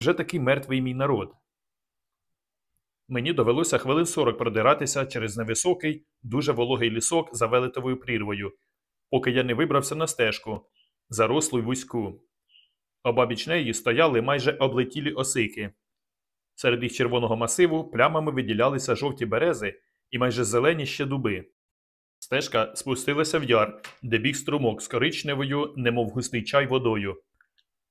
вже такий мертвий мій народ. Мені довелося хвилин 40 продиратися через невисокий, дуже вологий лісок за велетовою прірвою, поки я не вибрався на стежку, зарослу й вузьку. Обабіч неї стояли майже облетілі осики. Серед їх червоного масиву плямами виділялися жовті берези і майже зелені ще дуби. Стежка спустилася в яр, де біг струмок з коричневою, немов густий чай водою.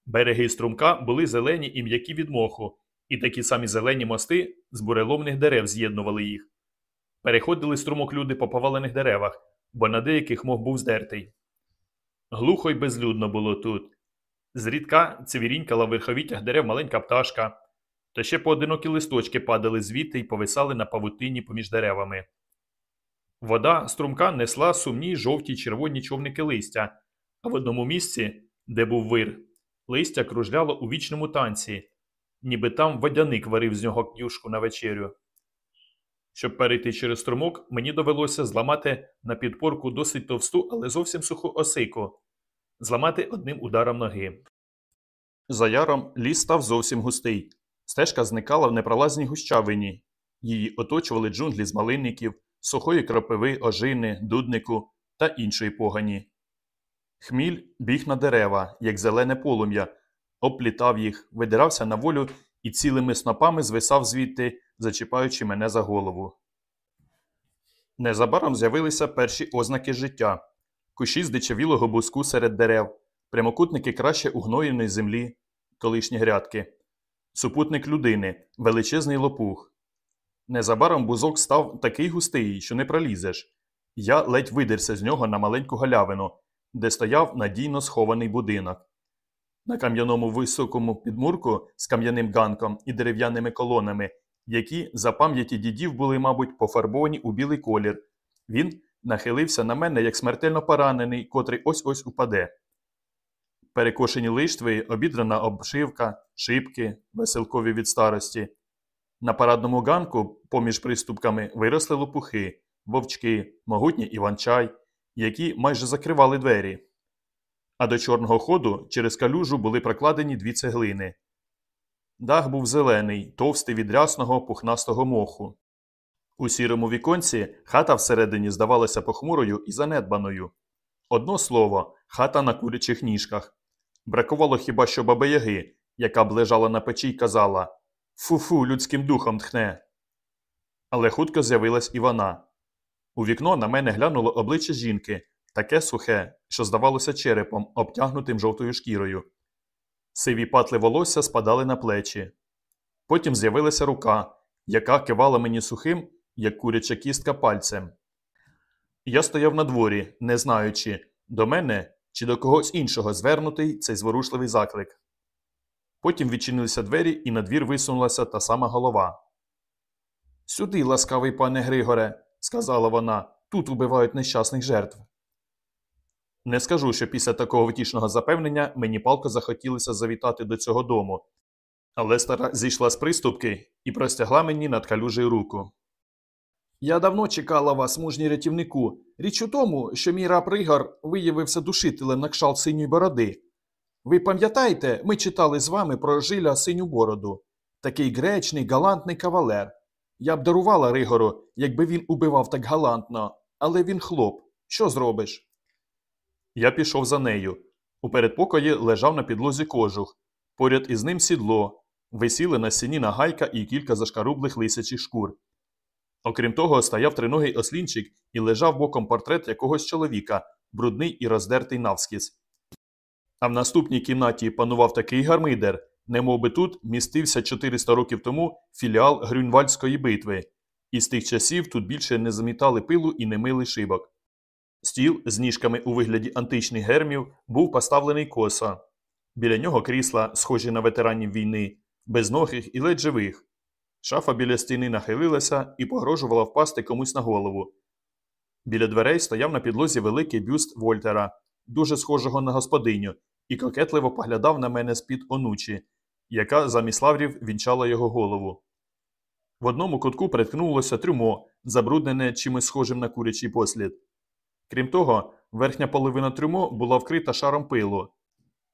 Береги струмка були зелені і м'які від моху, і такі самі зелені мости з буреломних дерев з'єднували їх. Переходили струмок люди по повалених деревах, бо на деяких мох був здертий. Глухо й безлюдно було тут. Зрідка цвірінькала в верховітях дерев маленька пташка, та ще поодинокі листочки падали звідти й повисали на павутині поміж деревами. Вода струмка несла сумні жовті червоні човники листя, а в одному місці, де був вир, листя кружляло у вічному танці, ніби там водяник варив з нього кнюшку на вечерю. Щоб перейти через струмок, мені довелося зламати на підпорку досить товсту, але зовсім суху осику, зламати одним ударом ноги. За яром ліс став зовсім густий. Стежка зникала в непролазній гущавині. Її оточували джунглі з малинників, сухої кропиви, ожини, дуднику та іншої погані. Хміль біг на дерева, як зелене полум'я, обплітав їх, видирався на волю і цілими снопами звисав звідти, зачіпаючи мене за голову. Незабаром з'явилися перші ознаки життя кущі здичавілого буску серед дерев, прямокутники краще угноєної землі, колишні грядки, супутник людини, величезний лопух. Незабаром бузок став такий густий, що не пролізеш. Я ледь видерся з нього на маленьку галявину, де стояв надійно схований будинок. На кам'яному високому підмурку з кам'яним ганком і дерев'яними колонами, які за пам'яті дідів були, мабуть, пофарбовані у білий колір. Він нахилився на мене як смертельно поранений, котрий ось ось упаде. Перекошені лиштви, обідрана обшивка, шибки, веселкові від старості. На парадному ганку, поміж приступками, виросли лопухи, вовчки, могутній іванчай, які майже закривали двері. А до чорного ходу через калюжу були прокладені дві цеглини. Дах був зелений, товстий від рясного пухнастого моху. У сірому віконці хата всередині здавалася похмурою і занедбаною. Одно слово, хата на курячих ніжках. Бракувало хіба що баби-яги, яка б лежала на печі й казала Фу-фу, людським духом тхне. Але хутко з'явилась і вона. У вікно на мене глянуло обличчя жінки, таке сухе, що здавалося черепом, обтягнутим жовтою шкірою. Сиві патли волосся спадали на плечі. Потім з'явилася рука, яка кивала мені сухим, як куряча кістка пальцем. Я стояв на дворі, не знаючи, до мене чи до когось іншого звернутий цей зворушливий заклик. Потім відчинилися двері, і на двір висунулася та сама голова. Сюди, ласкавий пане Григоре, сказала вона, тут убивають нещасних жертв. Не скажу, що після такого втішного запевнення мені палко захотілося завітати до цього дому, але стара зійшла з приступки і простягла мені над калюжею руку. Я давно чекала вас, мужній рятівнику. Річ у тому, що мій раб Ригор виявився душителем на кшалт синьої бороди. Ви пам'ятаєте, ми читали з вами про жиля синю бороду. Такий гречний, галантний кавалер. Я б дарувала Ригору, якби він убивав так галантно, але він хлоп. Що зробиш? Я пішов за нею. У передпокої лежав на підлозі кожух. Поряд із ним сідло. Висіли на стіні нагайка і кілька зашкарублих лисячих шкур. Окрім того, стояв триногий ослінчик і лежав боком портрет якогось чоловіка, брудний і роздертий навскіз. А в наступній кімнаті панував такий гармидер, немов би тут містився 400 років тому філіал Грюнвальдської битви, і з тих часів тут більше не замітали пилу і не мили шибок. Стіл з ніжками у вигляді античних гермів був поставлений косо. Біля нього крісла, схожі на ветеранів війни, безногих і ледь живих. Шафа біля стіни нахилилася і погрожувала впасти комусь на голову. Біля дверей стояв на підлозі великий бюст Вольтера, дуже схожого на господиню, і кокетливо поглядав на мене з-під онучі, яка замість лаврів вінчала його голову. В одному кутку приткнулося трюмо, забруднене чимось схожим на курячий послід. Крім того, верхня половина трюмо була вкрита шаром пилу.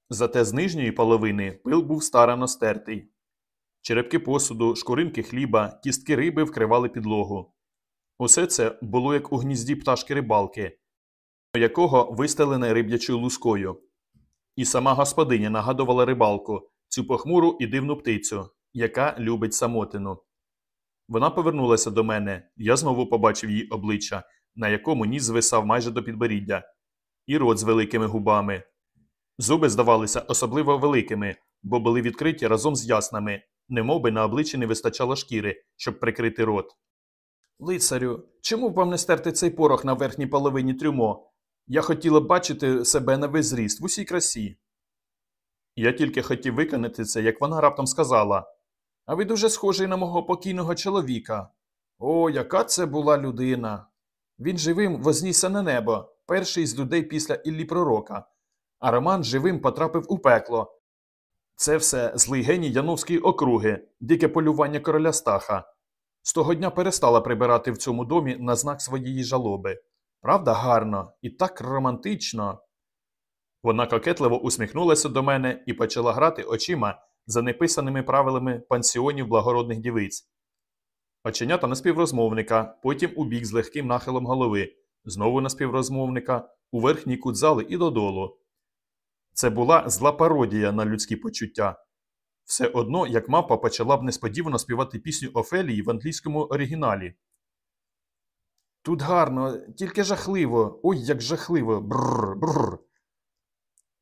Зате з нижньої половини пил був старано стертий. Черепки посуду, шкуринки хліба, кістки риби вкривали підлогу. Усе це було як у гнізді пташки рибалки, якого вистелене риб'ячою лускою. І сама господиня нагадувала рибалку, цю похмуру і дивну птицю, яка любить самотину. Вона повернулася до мене, я знову побачив її обличчя, на якому ніс звисав майже до підборіддя, і рот з великими губами. Зуби здавалися особливо великими, бо були відкриті разом з яснами, немов би на обличчі не вистачало шкіри, щоб прикрити рот. Лицарю, чому б вам не стерти цей порох на верхній половині трюмо? Я хотіла б бачити себе на весь зріст в усій красі. Я тільки хотів виконати це, як вона раптом сказала. А ви дуже схожий на мого покійного чоловіка. О, яка це була людина. Він живим вознісся на небо, перший з людей після Іллі Пророка, а Роман живим потрапив у пекло. Це все злий геній Яновської округи, дике полювання короля Стаха. З того дня перестала прибирати в цьому домі на знак своєї жалоби. Правда, гарно і так романтично. Вона кокетливо усміхнулася до мене і почала грати очима за неписаними правилами пансіонів благородних дівиць. Оченята на співрозмовника, потім у бік з легким нахилом голови, знову на співрозмовника, у верхній кут і додолу. Це була зла пародія на людські почуття. Все одно, як мапа почала б несподівано співати пісню Офелії в англійському оригіналі. Тут гарно, тільки жахливо. Ой, як жахливо. Бррр, бррр.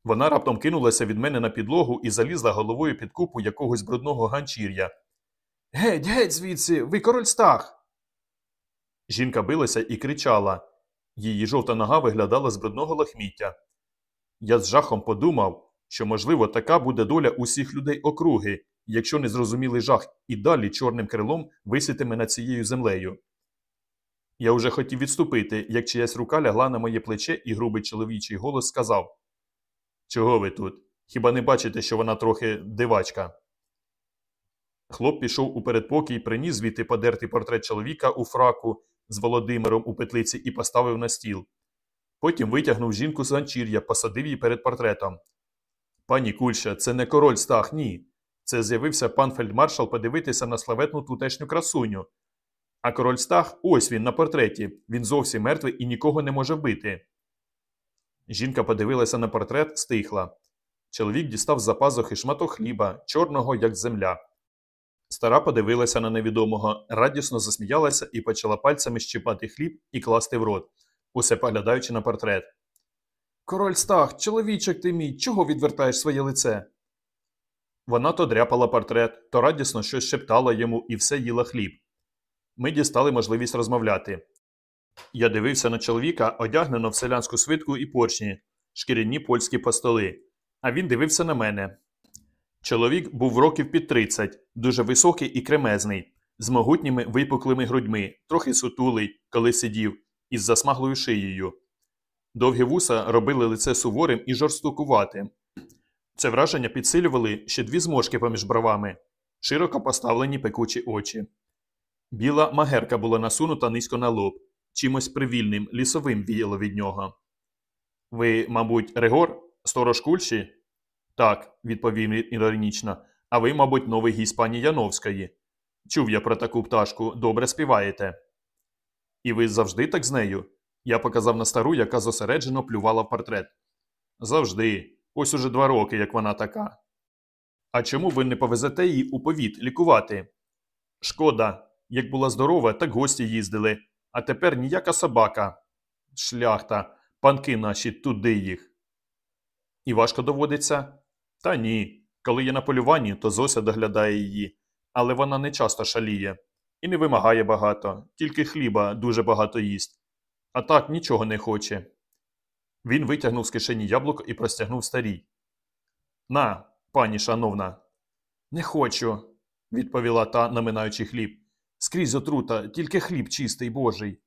Вона раптом кинулася від мене на підлогу і залізла головою під купу якогось брудного ганчір'я. Геть, геть звідси, ви король стах. Жінка билася і кричала. Її жовта нога виглядала з брудного лахміття. Я з жахом подумав, що, можливо, така буде доля усіх людей округи, якщо незрозумілий жах і далі чорним крилом виситиме над цією землею. Я уже хотів відступити, як чиясь рука лягла на моє плече, і грубий чоловічий голос сказав Чого ви тут? Хіба не бачите, що вона трохи дивачка? Хлоп пішов у передпокій, приніс звідти подертий портрет чоловіка у фраку з Володимиром у петлиці і поставив на стіл. Потім витягнув жінку з ганчір'я, посадив її перед портретом. Пані Кульша, це не король стах, ні. Це з'явився пан фельдмаршал подивитися на славетну тутешню красуню. А король стах ось він на портреті. Він зовсім мертвий і нікого не може вбити. Жінка подивилася на портрет, стихла. Чоловік дістав з-за пазухи шматок хліба, чорного, як земля. Стара подивилася на невідомого, радісно засміялася і почала пальцями щипати хліб і класти в рот, усе поглядаючи на портрет. Король стах, чоловічок ти мій, чого відвертаєш своє лице? Вона то дряпала портрет, то радісно щось шептала йому і все їла хліб. Ми дістали можливість розмовляти. Я дивився на чоловіка, одягнено в селянську свитку і поршні, шкіряні польські постоли, а він дивився на мене. Чоловік був років під 30, дуже високий і кремезний, з могутніми випуклими грудьми, трохи сутулий, коли сидів, із засмаглою шиєю. Довгі вуса робили лице суворим і жорстокуватим. Це враження підсилювали ще дві зморшки поміж бровами, широко поставлені пекучі очі. Біла магерка була насунута низько на лоб, чимось привільним, лісовим віяло від нього. Ви, мабуть, Регор, сторож Кульші? Так, відповів іронічно. А ви, мабуть, новий гість пані Яновської. Чув я про таку пташку, добре співаєте. І ви завжди так з нею? Я показав на стару, яка зосереджено плювала в портрет. Завжди. Ось уже два роки, як вона така. А чому ви не повезете її у повіт лікувати? Шкода, як була здорова, так гості їздили, а тепер ніяка собака. Шляхта, панки наші туди їх. І важко доводиться? Та ні. Коли є на полюванні, то Зося доглядає її, але вона не часто шаліє і не вимагає багато, тільки хліба дуже багато їсть. А так нічого не хоче. Він витягнув з кишені яблуко і простягнув старій. На, пані шановна. Не хочу, відповіла та, наминаючи хліб. Скрізь отрута, тільки хліб чистий божий.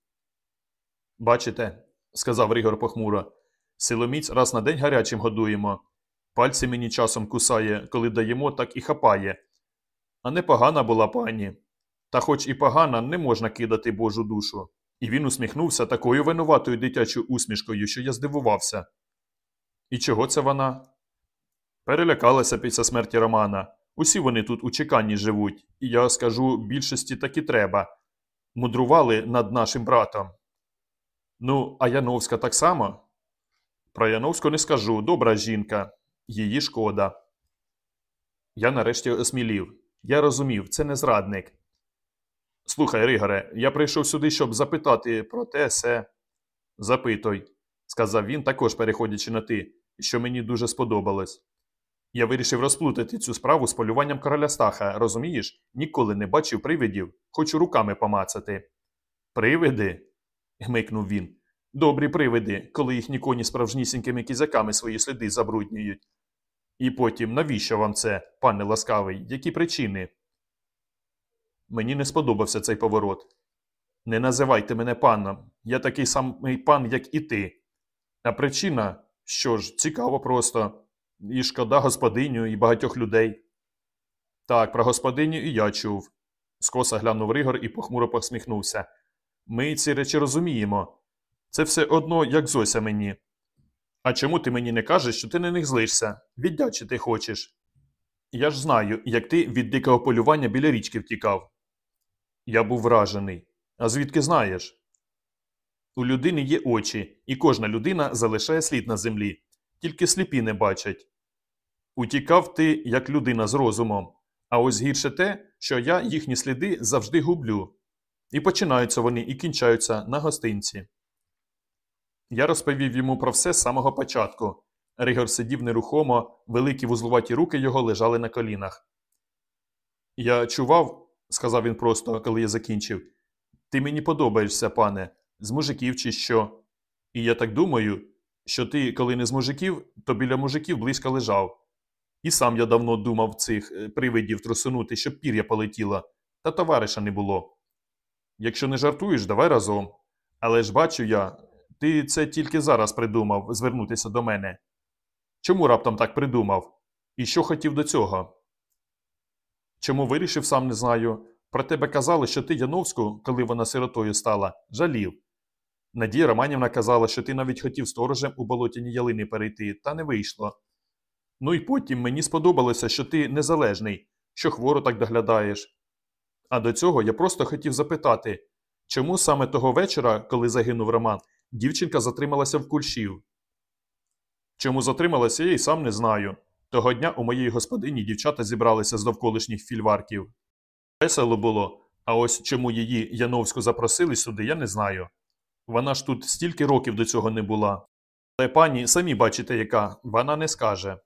Бачите, сказав Ригор похмуро, силоміць раз на день гарячим годуємо. Пальці мені часом кусає, коли даємо, так і хапає. А непогана була пані. Та хоч і погана, не можна кидати Божу душу. І він усміхнувся такою винуватою дитячою усмішкою, що я здивувався. І чого це вона? Перелякалася після смерті Романа. Усі вони тут у чеканні живуть, і я скажу, більшості так і треба. Мудрували над нашим братом. Ну, а Яновська так само? Про Яновську не скажу, добра жінка. Її шкода. Я нарешті осмілів. Я розумів, це не зрадник. Слухай, Ригоре, я прийшов сюди, щоб запитати про те се. Запитуй, сказав він, також переходячи на ти, що мені дуже сподобалось. Я вирішив розплутати цю справу з полюванням короля Стаха, розумієш? Ніколи не бачив привидів, хочу руками помацати. Привиди? гмикнув він. Добрі привиди, коли їхні коні справжнісінькими кізяками свої сліди забруднюють. І потім, навіщо вам це, пане ласкавий, які причини? Мені не сподобався цей поворот. Не називайте мене паном, я такий самий пан, як і ти. А причина, що ж, цікаво просто. І шкода господиню, і багатьох людей. Так, про господиню і я чув. Скоса глянув Ригор і похмуро посміхнувся. Ми ці речі розуміємо. Це все одно, як Зося мені. А чому ти мені не кажеш, що ти на них злишся? Віддячити хочеш. Я ж знаю, як ти від дикого полювання біля річки втікав. Я був вражений. А звідки знаєш? У людини є очі, і кожна людина залишає слід на землі, тільки сліпі не бачать. Утікав ти, як людина з розумом, а ось гірше те, що я їхні сліди завжди гублю. І починаються вони і кінчаються на гостинці. Я розповів йому про все з самого початку. Ригор сидів нерухомо, великі вузлуваті руки його лежали на колінах. Я чував, сказав він просто, коли я закінчив, ти мені подобаєшся, пане, з мужиків чи що. І я так думаю, що ти, коли не з мужиків, то біля мужиків близько лежав. І сам я давно думав цих е, привидів трусунути, щоб пір'я полетіло, та товариша не було. Якщо не жартуєш, давай разом. Але ж бачу я, ти це тільки зараз придумав звернутися до мене. Чому раптом так придумав? І що хотів до цього? Чому вирішив, сам не знаю. Про тебе казали, що ти Яновську, коли вона сиротою стала, жалів. Надія Романівна казала, що ти навіть хотів сторожем у болотяні ялини перейти, та не вийшло. Ну і потім мені сподобалося, що ти незалежний, що хворо так доглядаєш. А до цього я просто хотів запитати, чому саме того вечора, коли загинув Роман, дівчинка затрималася в кульшів? Чому затрималася, я й сам не знаю. Того дня у моїй господині дівчата зібралися з довколишніх фільварків. Весело було, а ось чому її Яновську запросили сюди, я не знаю. Вона ж тут стільки років до цього не була. Але пані, самі бачите, яка, вона не скаже.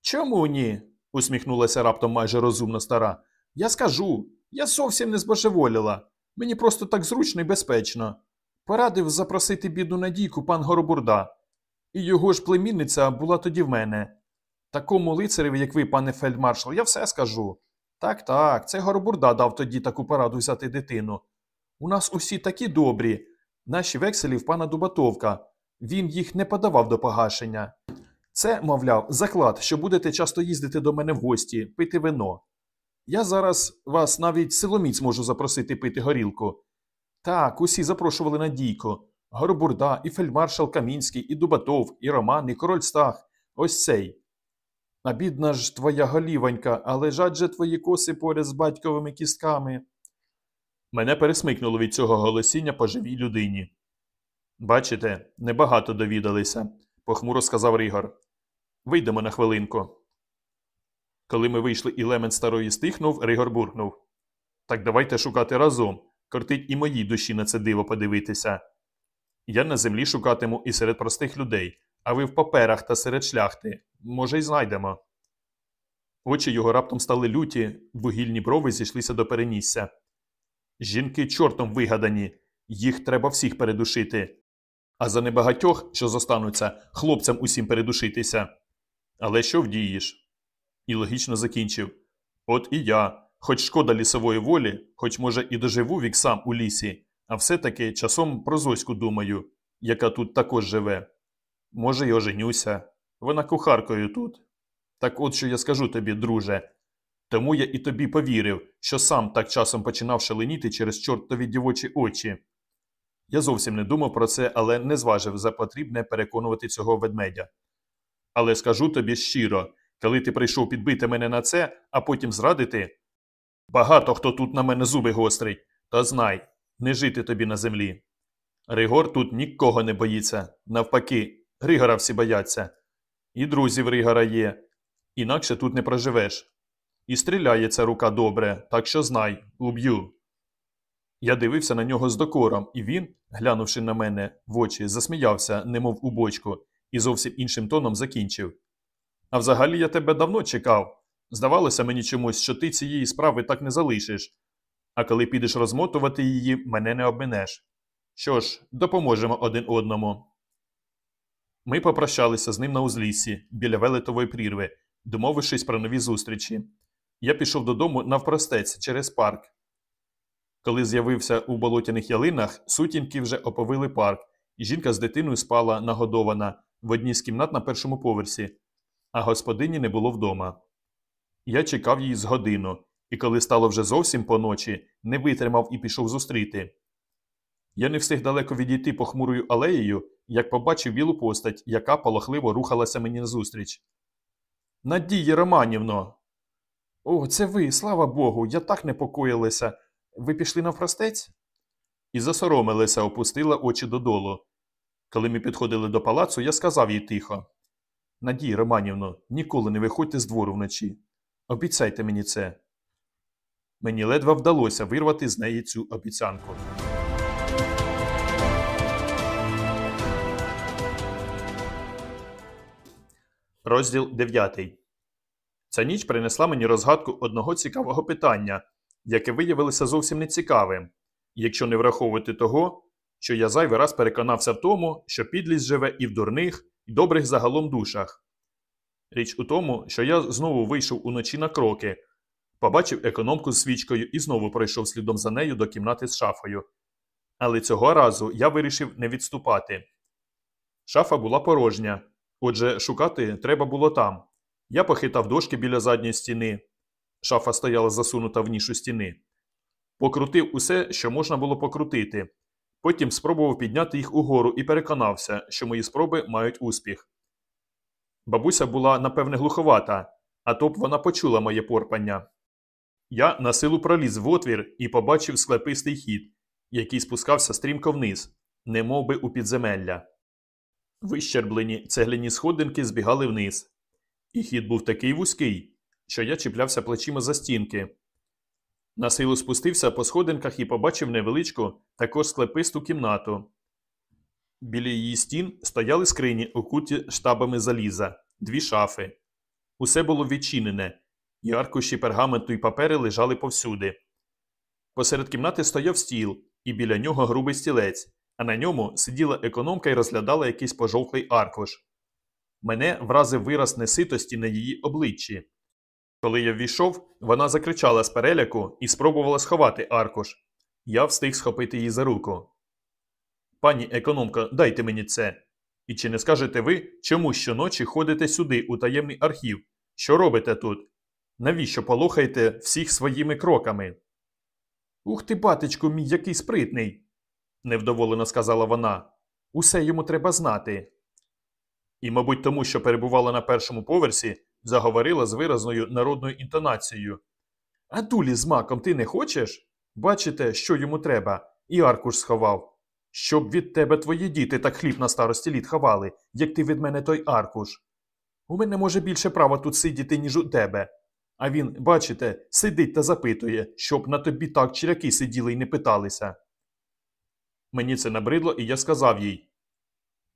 Чому ні? усміхнулася раптом майже розумна стара. Я скажу, я зовсім не збожеволіла. Мені просто так зручно і безпечно. Порадив запросити бідну Надійку пан Горобурда. І його ж племінниця була тоді в мене. Такому лицареві, як ви, пане фельдмаршал, я все скажу. Так, так, це Горобурда дав тоді таку пораду взяти дитину. У нас усі такі добрі. Наші векселі в пана Дубатовка. Він їх не подавав до погашення. Це, мовляв, заклад, що будете часто їздити до мене в гості, пити вино. Я зараз вас навіть силоміць можу запросити пити горілку. Так, усі запрошували Надійко. Горобурда, і фельдмаршал Камінський, і Дубатов, і Роман, і король Стах. Ось цей. А бідна ж твоя голівонька, а лежать же твої коси поряд з батьковими кістками. Мене пересмикнуло від цього голосіння по живій людині. Бачите, небагато довідалися, похмуро сказав Рігор. Вийдемо на хвилинку. Коли ми вийшли і лемент старої стихнув, Ригор буркнув. Так давайте шукати разом. Кортить і моїй душі на це диво подивитися. Я на землі шукатиму і серед простих людей, а ви в паперах та серед шляхти. Може, й знайдемо. Очі його раптом стали люті, вугільні брови зійшлися до перенісся. Жінки чортом вигадані, їх треба всіх передушити. А за небагатьох, що зостануться, хлопцям усім передушитися. Але що вдієш? І логічно закінчив. От і я, хоч шкода лісової волі, хоч, може, і доживу вік сам у лісі, а все-таки часом про Зоську думаю, яка тут також живе. Може, й оженюся. Вона кухаркою тут. Так от що я скажу тобі, друже. Тому я і тобі повірив, що сам так часом починав шаленіти через чортові дівочі очі. Я зовсім не думав про це, але не зважив за потрібне переконувати цього ведмедя. Але скажу тобі щиро, Коли ти прийшов підбити мене на це, а потім зрадити. Багато хто тут на мене зуби гострить, та знай, не жити тобі на землі. Ригор тут нікого не боїться, навпаки, Ригора всі бояться. І друзів Ригора є, інакше тут не проживеш. І стріляє ця рука добре, так що знай, уб'ю. Я дивився на нього з докором, і він, глянувши на мене в очі, засміявся, немов у бочку, і зовсім іншим тоном закінчив. А взагалі я тебе давно чекав. Здавалося мені чомусь, що ти цієї справи так не залишиш. А коли підеш розмотувати її, мене не обминеш. Що ж, допоможемо один одному. Ми попрощалися з ним на узліссі, біля велетової прірви, домовившись про нові зустрічі. Я пішов додому навпростець через парк. Коли з'явився у болотяних ялинах, сутінки вже оповили парк, і жінка з дитиною спала нагодована в одній з кімнат на першому поверсі, а господині не було вдома. Я чекав її з годину, і коли стало вже зовсім поночі, не витримав і пішов зустріти. Я не встиг далеко відійти похмурою алеєю, як побачив білу постать, яка полохливо рухалася мені назустріч. Надії Романівно. О, це ви, слава Богу, я так непокоїлася. Ви пішли навпростець? І засоромилася, опустила очі додолу. Коли ми підходили до палацу, я сказав їй тихо Надій Романівно, ніколи не виходьте з двору вночі. Обіцяйте мені це. Мені ледве вдалося вирвати з неї цю обіцянку. Розділ 9. Ця ніч принесла мені розгадку одного цікавого питання, яке виявилося зовсім нецікавим, якщо не враховувати того, що я зайвий раз переконався в тому, що підлість живе і в дурних, і добрих загалом душах. Річ у тому, що я знову вийшов уночі на кроки, побачив економку з свічкою і знову пройшов слідом за нею до кімнати з шафою. Але цього разу я вирішив не відступати. Шафа була порожня, отже, шукати треба було там. Я похитав дошки біля задньої стіни. Шафа стояла засунута в нішу стіни. Покрутив усе, що можна було покрутити. Потім спробував підняти їх угору і переконався, що мої спроби мають успіх. Бабуся була, напевне, глуховата, а то б вона почула моє порпання. Я на силу проліз в отвір і побачив склепистий хід, який спускався стрімко вниз, немов би у підземелля. Вищерблені цегляні сходинки збігали вниз. І хід був такий вузький, що я чіплявся плечима за стінки. На силу спустився по сходинках і побачив невеличку, також склеписту кімнату. Біля її стін стояли скрині, окуті штабами заліза, дві шафи. Усе було відчинене, і аркуші пергаменту й папери лежали повсюди. Посеред кімнати стояв стіл, і біля нього грубий стілець, а на ньому сиділа економка і розглядала якийсь пожовклий аркуш. Мене вразив вираз неситості на її обличчі. Коли я ввійшов, вона закричала з переляку і спробувала сховати аркуш. Я встиг схопити її за руку. Пані економка, дайте мені це. І чи не скажете ви, чому щоночі ходите сюди, у таємний архів? Що робите тут? Навіщо полохаєте всіх своїми кроками? Ух ти, батечку, мій який спритний, невдоволено сказала вона. Усе йому треба знати. І, мабуть, тому, що перебувала на першому поверсі, заговорила з виразною народною інтонацією. А дулі з маком ти не хочеш? Бачите, що йому треба, і аркуш сховав. Щоб від тебе твої діти так хліб на старості літ ховали, як ти від мене той аркуш. У мене може більше права тут сидіти, ніж у тебе. А він, бачите, сидить та запитує, щоб на тобі так чиряки сиділи і не питалися. Мені це набридло, і я сказав їй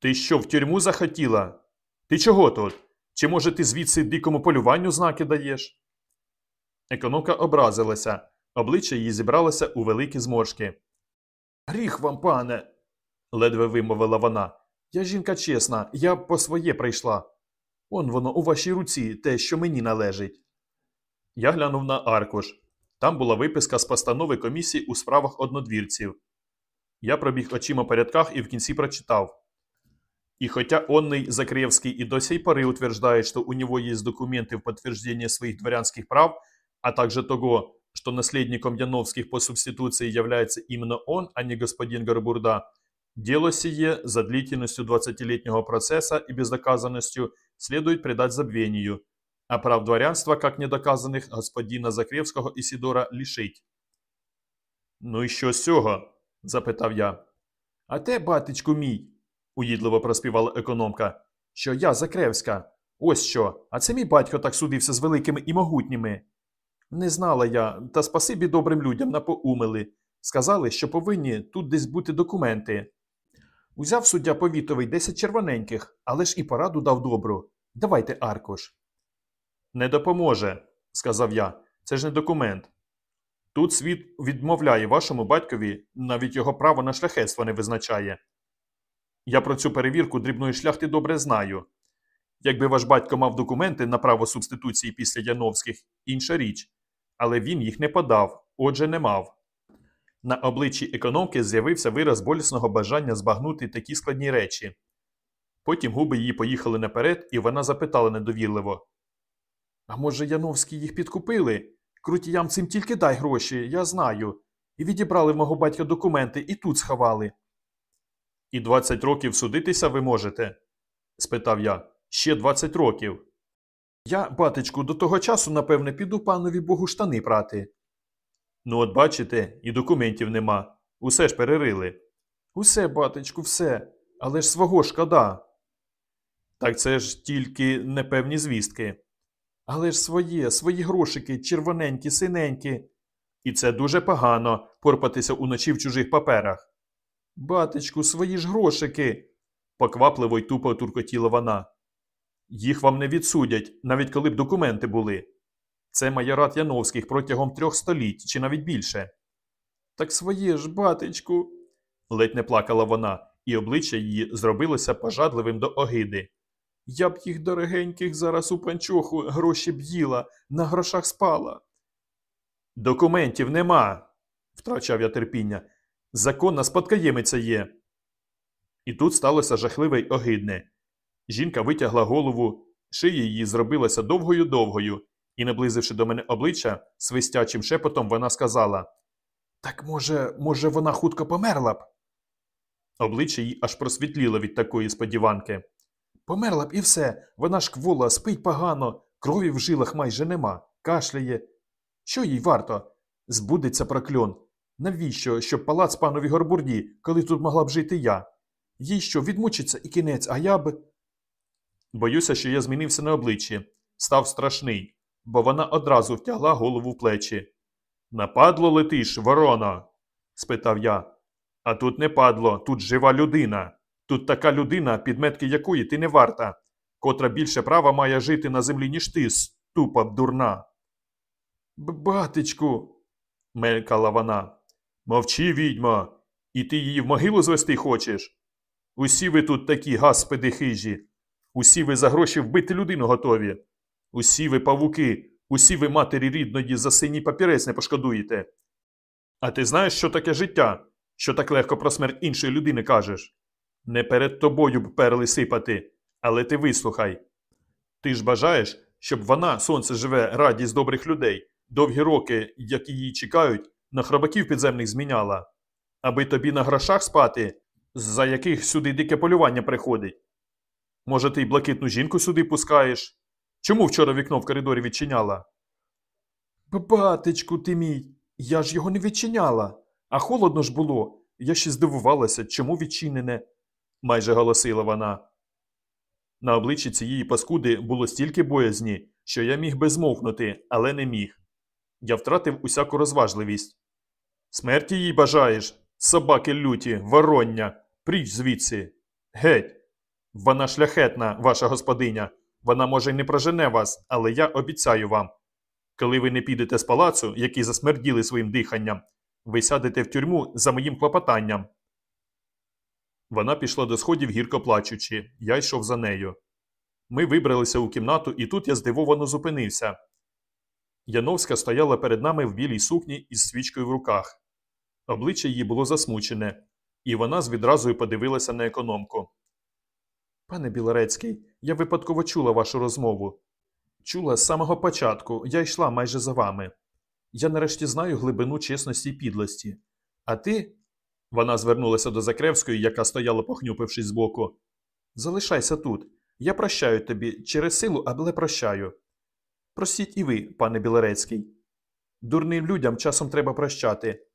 Ти що, в тюрму захотіла? Ти чого тут? Чи, може, ти звідси дикому полюванню знаки даєш? Економка образилася, обличчя її зібралося у великі зморшки. Гріх вам, пане, ледве вимовила вона. Я жінка чесна, я по своє прийшла. Он воно у вашій руці те, що мені належить. Я глянув на аркуш. Там була виписка з постанови комісії у справах однодвірців. Я пробіг очима по рядках і в кінці прочитав. И хотя онный Закревский и до сей поры утверждает, что у него есть документы в подтверждение своих дворянских прав, а также того, что наследником Яновских по субституции является именно он, а не господин Горбурда, дело сие за длительностью 20-летнего процесса и бездоказанностью следует предать забвению. а прав дворянства, как недоказаних, господина Закревського Ісідора лишить. Ну і що з цього? запитав я. А те, батечку мій, уїдливо проспівала економка, що я Закревська. Ось що, а це мій батько так судився з великими і могутніми. Не знала я, та спасибі добрим людям напоумили. Сказали, що повинні тут десь бути документи. Узяв суддя повітовий десять червоненьких, але ж і пораду дав добру. Давайте аркуш. Не допоможе, сказав я. Це ж не документ. Тут світ відмовляє вашому батькові, навіть його право на шляхетство не визначає. Я про цю перевірку дрібної шляхти добре знаю. Якби ваш батько мав документи на право субституції після Яновських, інша річ, але він їх не подав, отже, не мав. На обличчі економки з'явився вираз болісного бажання збагнути такі складні речі. Потім губи її поїхали наперед, і вона запитала недовірливо: А може, Яновські їх підкупили? Крутіям цим тільки дай гроші, я знаю. І відібрали в мого батька документи, і тут сховали. І 20 років судитися ви можете? спитав я. Ще 20 років. Я, батечку, до того часу, напевне, піду панові Богу штани прати. Ну, от бачите, і документів нема. Усе ж перерили. Усе, батечку, все. Але ж свого шкода. Так це ж тільки непевні звістки. Але ж своє, свої грошики, червоненькі, синенькі. І це дуже погано порпатися уночі в чужих паперах. Батечку, свої ж грошики. поквапливо й тупо туркотіла вона. Їх вам не відсудять, навіть коли б документи були. Це майорат Яновських протягом трьох століть чи навіть більше. Так своє ж, батечку. ледь не плакала вона, і обличчя її зробилося пожадливим до огиди. Я б їх дорогеньких зараз у панчоху гроші б їла, на грошах спала. Документів нема, втрачав я терпіння. Законна спадкоємиця є. І тут сталося жахливе й огидне. Жінка витягла голову, шия її зробилася довгою-довгою, і, наблизивши до мене обличчя, свистячим шепотом вона сказала Так, може, може, вона хутко померла б? Обличчя їй аж просвітліло від такої сподіванки. Померла б і все, вона ж квола, спить погано, крові в жилах майже нема, кашляє. Що їй варто? Збудеться прокльон. Навіщо, щоб палац панові Горбурді, коли тут могла б жити я? Їй що, відмучиться і кінець, а я б. Боюся, що я змінився на обличчі, став страшний, бо вона одразу втягла голову в плечі. Нападло летиш, ворона? спитав я. А тут не падло, тут жива людина. Тут така людина, підметки якої ти не варта, котра більше права має жити на землі, ніж ти, ступа дурна. Батечку, мелькала вона. Мовчи, відьмо, і ти її в могилу звести хочеш? Усі ви тут такі, гаспеди хижі. Усі ви за гроші вбити людину готові. Усі ви павуки, усі ви матері рідної за синій папірець не пошкодуєте. А ти знаєш, що таке життя, що так легко про смерть іншої людини кажеш? Не перед тобою б перли сипати, але ти вислухай. Ти ж бажаєш, щоб вона, сонце живе, радість добрих людей, довгі роки, які її чекають, на хробаків підземних зміняла, аби тобі на грошах спати, за яких сюди дике полювання приходить. Може, ти й блакитну жінку сюди пускаєш? Чому вчора вікно в коридорі відчиняла? Батечку ти мій, я ж його не відчиняла, а холодно ж було. Я ще здивувалася, чому відчинене, майже голосила вона. На обличчі цієї паскуди було стільки боязні, що я міг би змовкнути, але не міг. Я втратив усяку розважливість. Смерті їй бажаєш, собаки люті, вороння, пріч звідси. Геть. Вона шляхетна, ваша господиня. Вона, може, й не прожене вас, але я обіцяю вам. Коли ви не підете з палацу, який засмерділи своїм диханням, ви сядете в тюрму за моїм клопотанням. Вона пішла до сходів гірко плачучи, я йшов за нею. Ми вибралися у кімнату, і тут я здивовано зупинився. Яновська стояла перед нами в білій сукні із свічкою в руках. Обличчя її було засмучене, і вона з відразою подивилася на економку. Пане Білорецький, я випадково чула вашу розмову. Чула з самого початку, я йшла майже за вами. Я нарешті знаю глибину чесності й підлості. А ти. Вона звернулася до Закревської, яка стояла, похнюпившись збоку. Залишайся тут. Я прощаю тобі через силу, але прощаю. Просіть і ви, пане Білорецький. Дурним людям часом треба прощати.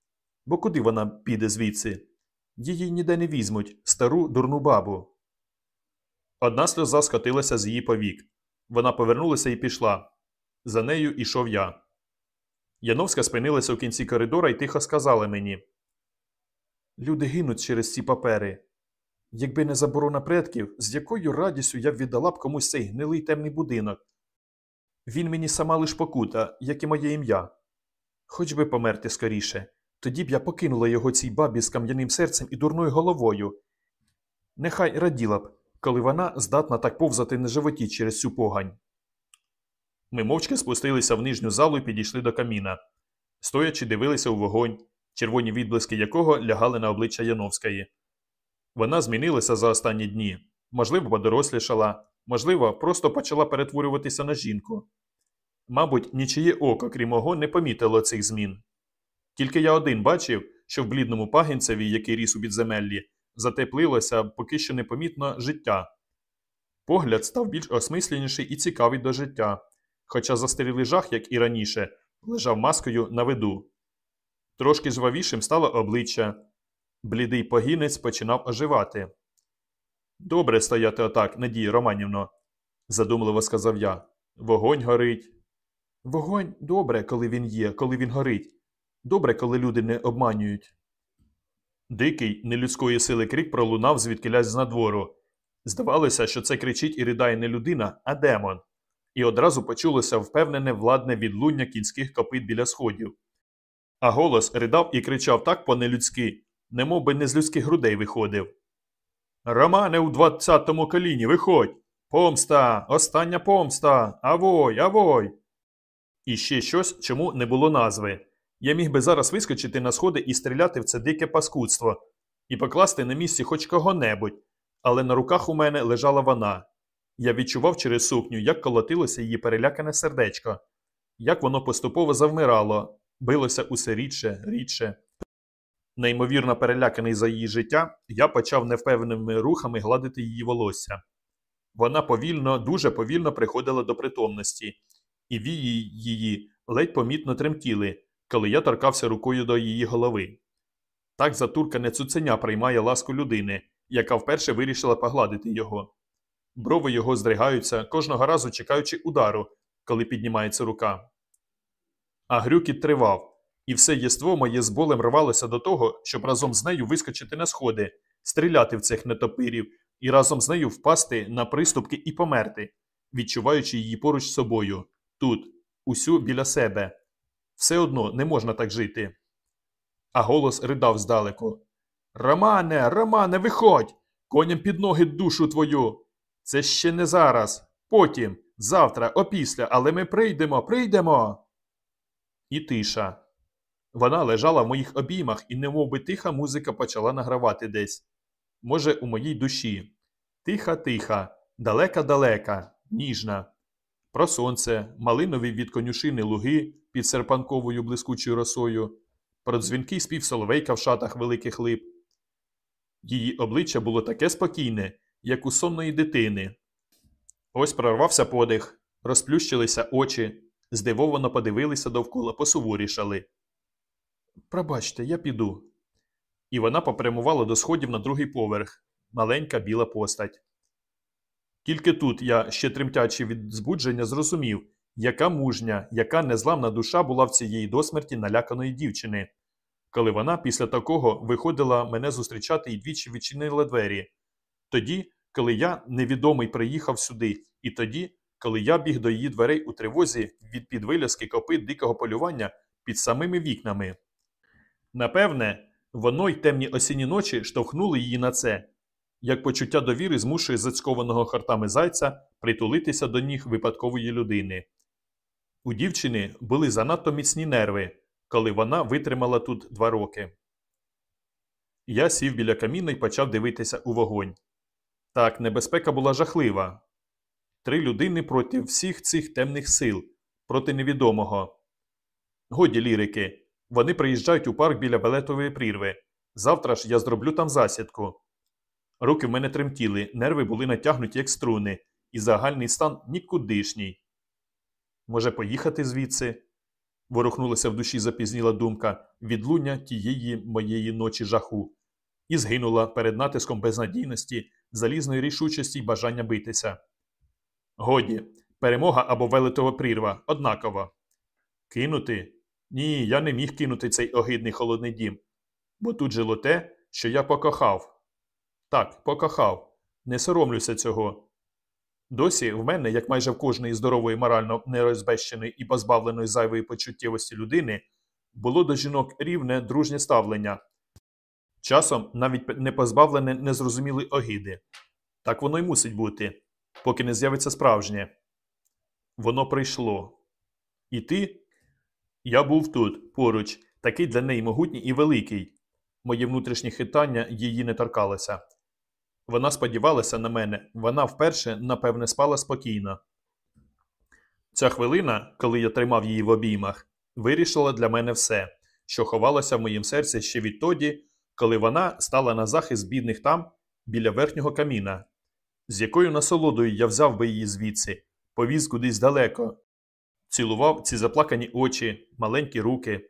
Бо куди вона піде звідси? Її ніде не візьмуть, стару дурну бабу. Одна сльоза скотилася з її повік. Вона повернулася і пішла. За нею ішов я. Яновська спинилася у кінці коридора і тихо сказала мені: Люди гинуть через ці папери. Якби не заборона предків, з якою радістю я б віддала б комусь цей гнилий темний будинок. Він мені сама лиш покута, як і моє ім'я. Хоч би померти скоріше, тоді б я покинула його цій бабі з кам'яним серцем і дурною головою. Нехай раділа б, коли вона здатна так повзати на животі через цю погань. Ми мовчки спустилися в нижню залу і підійшли до каміна. Стоячи, дивилися у вогонь, червоні відблиски якого лягали на обличчя Яновської. Вона змінилася за останні дні, можливо, подорослішала, можливо, просто почала перетворюватися на жінку. Мабуть, нічиє око, крім мого, не помітило цих змін. Тільки я один бачив, що в блідному пагінцеві, який ріс у підземеллі, затеплилося поки що непомітно життя. Погляд став більш осмисленіший і цікавий до життя, хоча застарілий жах, як і раніше, лежав маскою на виду. Трошки жвавішим стало обличчя. Блідий погінець починав оживати. Добре стояти отак, Надія Романівно, задумливо сказав я. Вогонь горить. Вогонь добре, коли він є, коли він горить. Добре, коли люди не обманюють. Дикий, нелюдської сили крик пролунав звідкилясь з надвору. Здавалося, що це кричить і ридає не людина, а демон. І одразу почулося впевнене владне відлуння кінських копит біля сходів. А голос ридав і кричав так по-нелюдськи, немов би не з людських грудей виходив. Романе у двадцятому коліні, виходь! Помста! Остання помста! Авой, авой! І ще щось, чому не було назви. Я міг би зараз вискочити на сходи і стріляти в це дике паскудство, і покласти на місці хоч кого-небудь, але на руках у мене лежала вона. Я відчував через сукню, як колотилося її перелякане сердечко, як воно поступово завмирало, билося усе рідше, рідше. Неймовірно переляканий за її життя, я почав невпевненими рухами гладити її волосся. Вона повільно, дуже повільно приходила до притомності, і вії її ледь помітно тремтіли, коли я торкався рукою до її голови. Так затуркане цуценя приймає ласку людини, яка вперше вирішила погладити його. Брови його здригаються, кожного разу чекаючи удару, коли піднімається рука. А грюкіт тривав, і все єство моє з болем рвалося до того, щоб разом з нею вискочити на сходи, стріляти в цих нетопирів і разом з нею впасти на приступки і померти, відчуваючи її поруч з собою, тут, усю біля себе. Все одно не можна так жити. А голос ридав здалеку Романе, Романе, виходь! Коням під ноги душу твою. Це ще не зараз. Потім, завтра, опісля, але ми прийдемо, прийдемо. І тиша. Вона лежала в моїх обіймах, і немов би тиха музика почала награвати десь. Може, у моїй душі. Тиха, тиха, далека, далека, ніжна. Про сонце, малинові від конюшини луги під серпанковою блискучою росою, про дзвінкий спів соловейка в шатах великих лип. Її обличчя було таке спокійне, як у сонної дитини. Ось прорвався подих, розплющилися очі, здивовано подивилися довкола, посуворішали. Пробачте, я піду. І вона попрямувала до сходів на другий поверх маленька біла постать. Тільки тут я, ще тремтячи від збудження, зрозумів, яка мужня, яка незламна душа була в цієї досмерті наляканої дівчини, коли вона після такого виходила мене зустрічати і двічі відчинила двері. Тоді, коли я невідомий приїхав сюди, і тоді, коли я біг до її дверей у тривозі від підвиляски копит дикого полювання під самими вікнами. Напевне, воно й темні осінні ночі штовхнули її на це, як почуття довіри змушує зацькованого хартами зайця притулитися до ніг випадкової людини. У дівчини були занадто міцні нерви, коли вона витримала тут два роки. Я сів біля каміна і почав дивитися у вогонь. Так, небезпека була жахлива. Три людини проти всіх цих темних сил, проти невідомого. Годі лірики. Вони приїжджають у парк біля балетової прірви. Завтра ж я зроблю там засідку. Руки в мене тремтіли, нерви були натягнуті, як струни, і загальний стан нікудишній. Може, поїхати звідси? Ворухнулася в душі запізніла думка відлуння тієї моєї ночі жаху, і згинула перед натиском безнадійності, залізної рішучості й бажання битися. Годі, перемога або велетова прірва, однаково. Кинути? Ні, я не міг кинути цей огидний холодний дім, бо тут жило те, що я покохав. Так, покохав. Не соромлюся цього. Досі в мене, як майже в кожної здорової, морально нерозбещеної і позбавленої зайвої почуттєвості людини, було до жінок рівне дружнє ставлення, часом навіть не позбавлене незрозумілої огиди. Так воно й мусить бути, поки не з'явиться справжнє. Воно прийшло. І ти? Я був тут, поруч, такий для неї могутній і великий. Моє внутрішнє хитання її не торкалося. Вона сподівалася на мене, вона вперше, напевне, спала спокійно. Ця хвилина, коли я тримав її в обіймах, вирішила для мене все, що ховалося в моїм серці ще відтоді, коли вона стала на захист бідних там, біля верхнього каміна, з якою насолодою я взяв би її звідси, повіз кудись далеко, цілував ці заплакані очі, маленькі руки,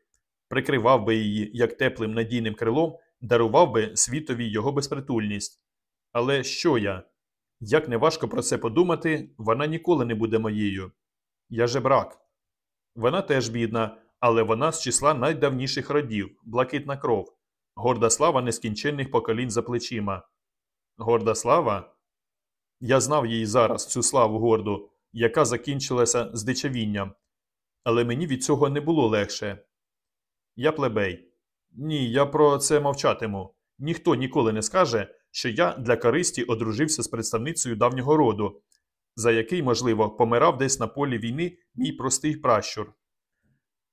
прикривав би її, як теплим надійним крилом, дарував би світові його безпритульність. Але що я? Як неважко про це подумати, вона ніколи не буде моєю. Я жебрак. Вона теж бідна, але вона з числа найдавніших родів, блакитна кров, горда слава нескінченних поколінь за плечима. Горда слава? Я знав її зараз, цю славу горду, яка закінчилася здичавінням. Але мені від цього не було легше. Я плебей. Ні, я про це мовчатиму. Ніхто ніколи не скаже, що я для користі одружився з представницею давнього роду, за який, можливо, помирав десь на полі війни мій простий пращур.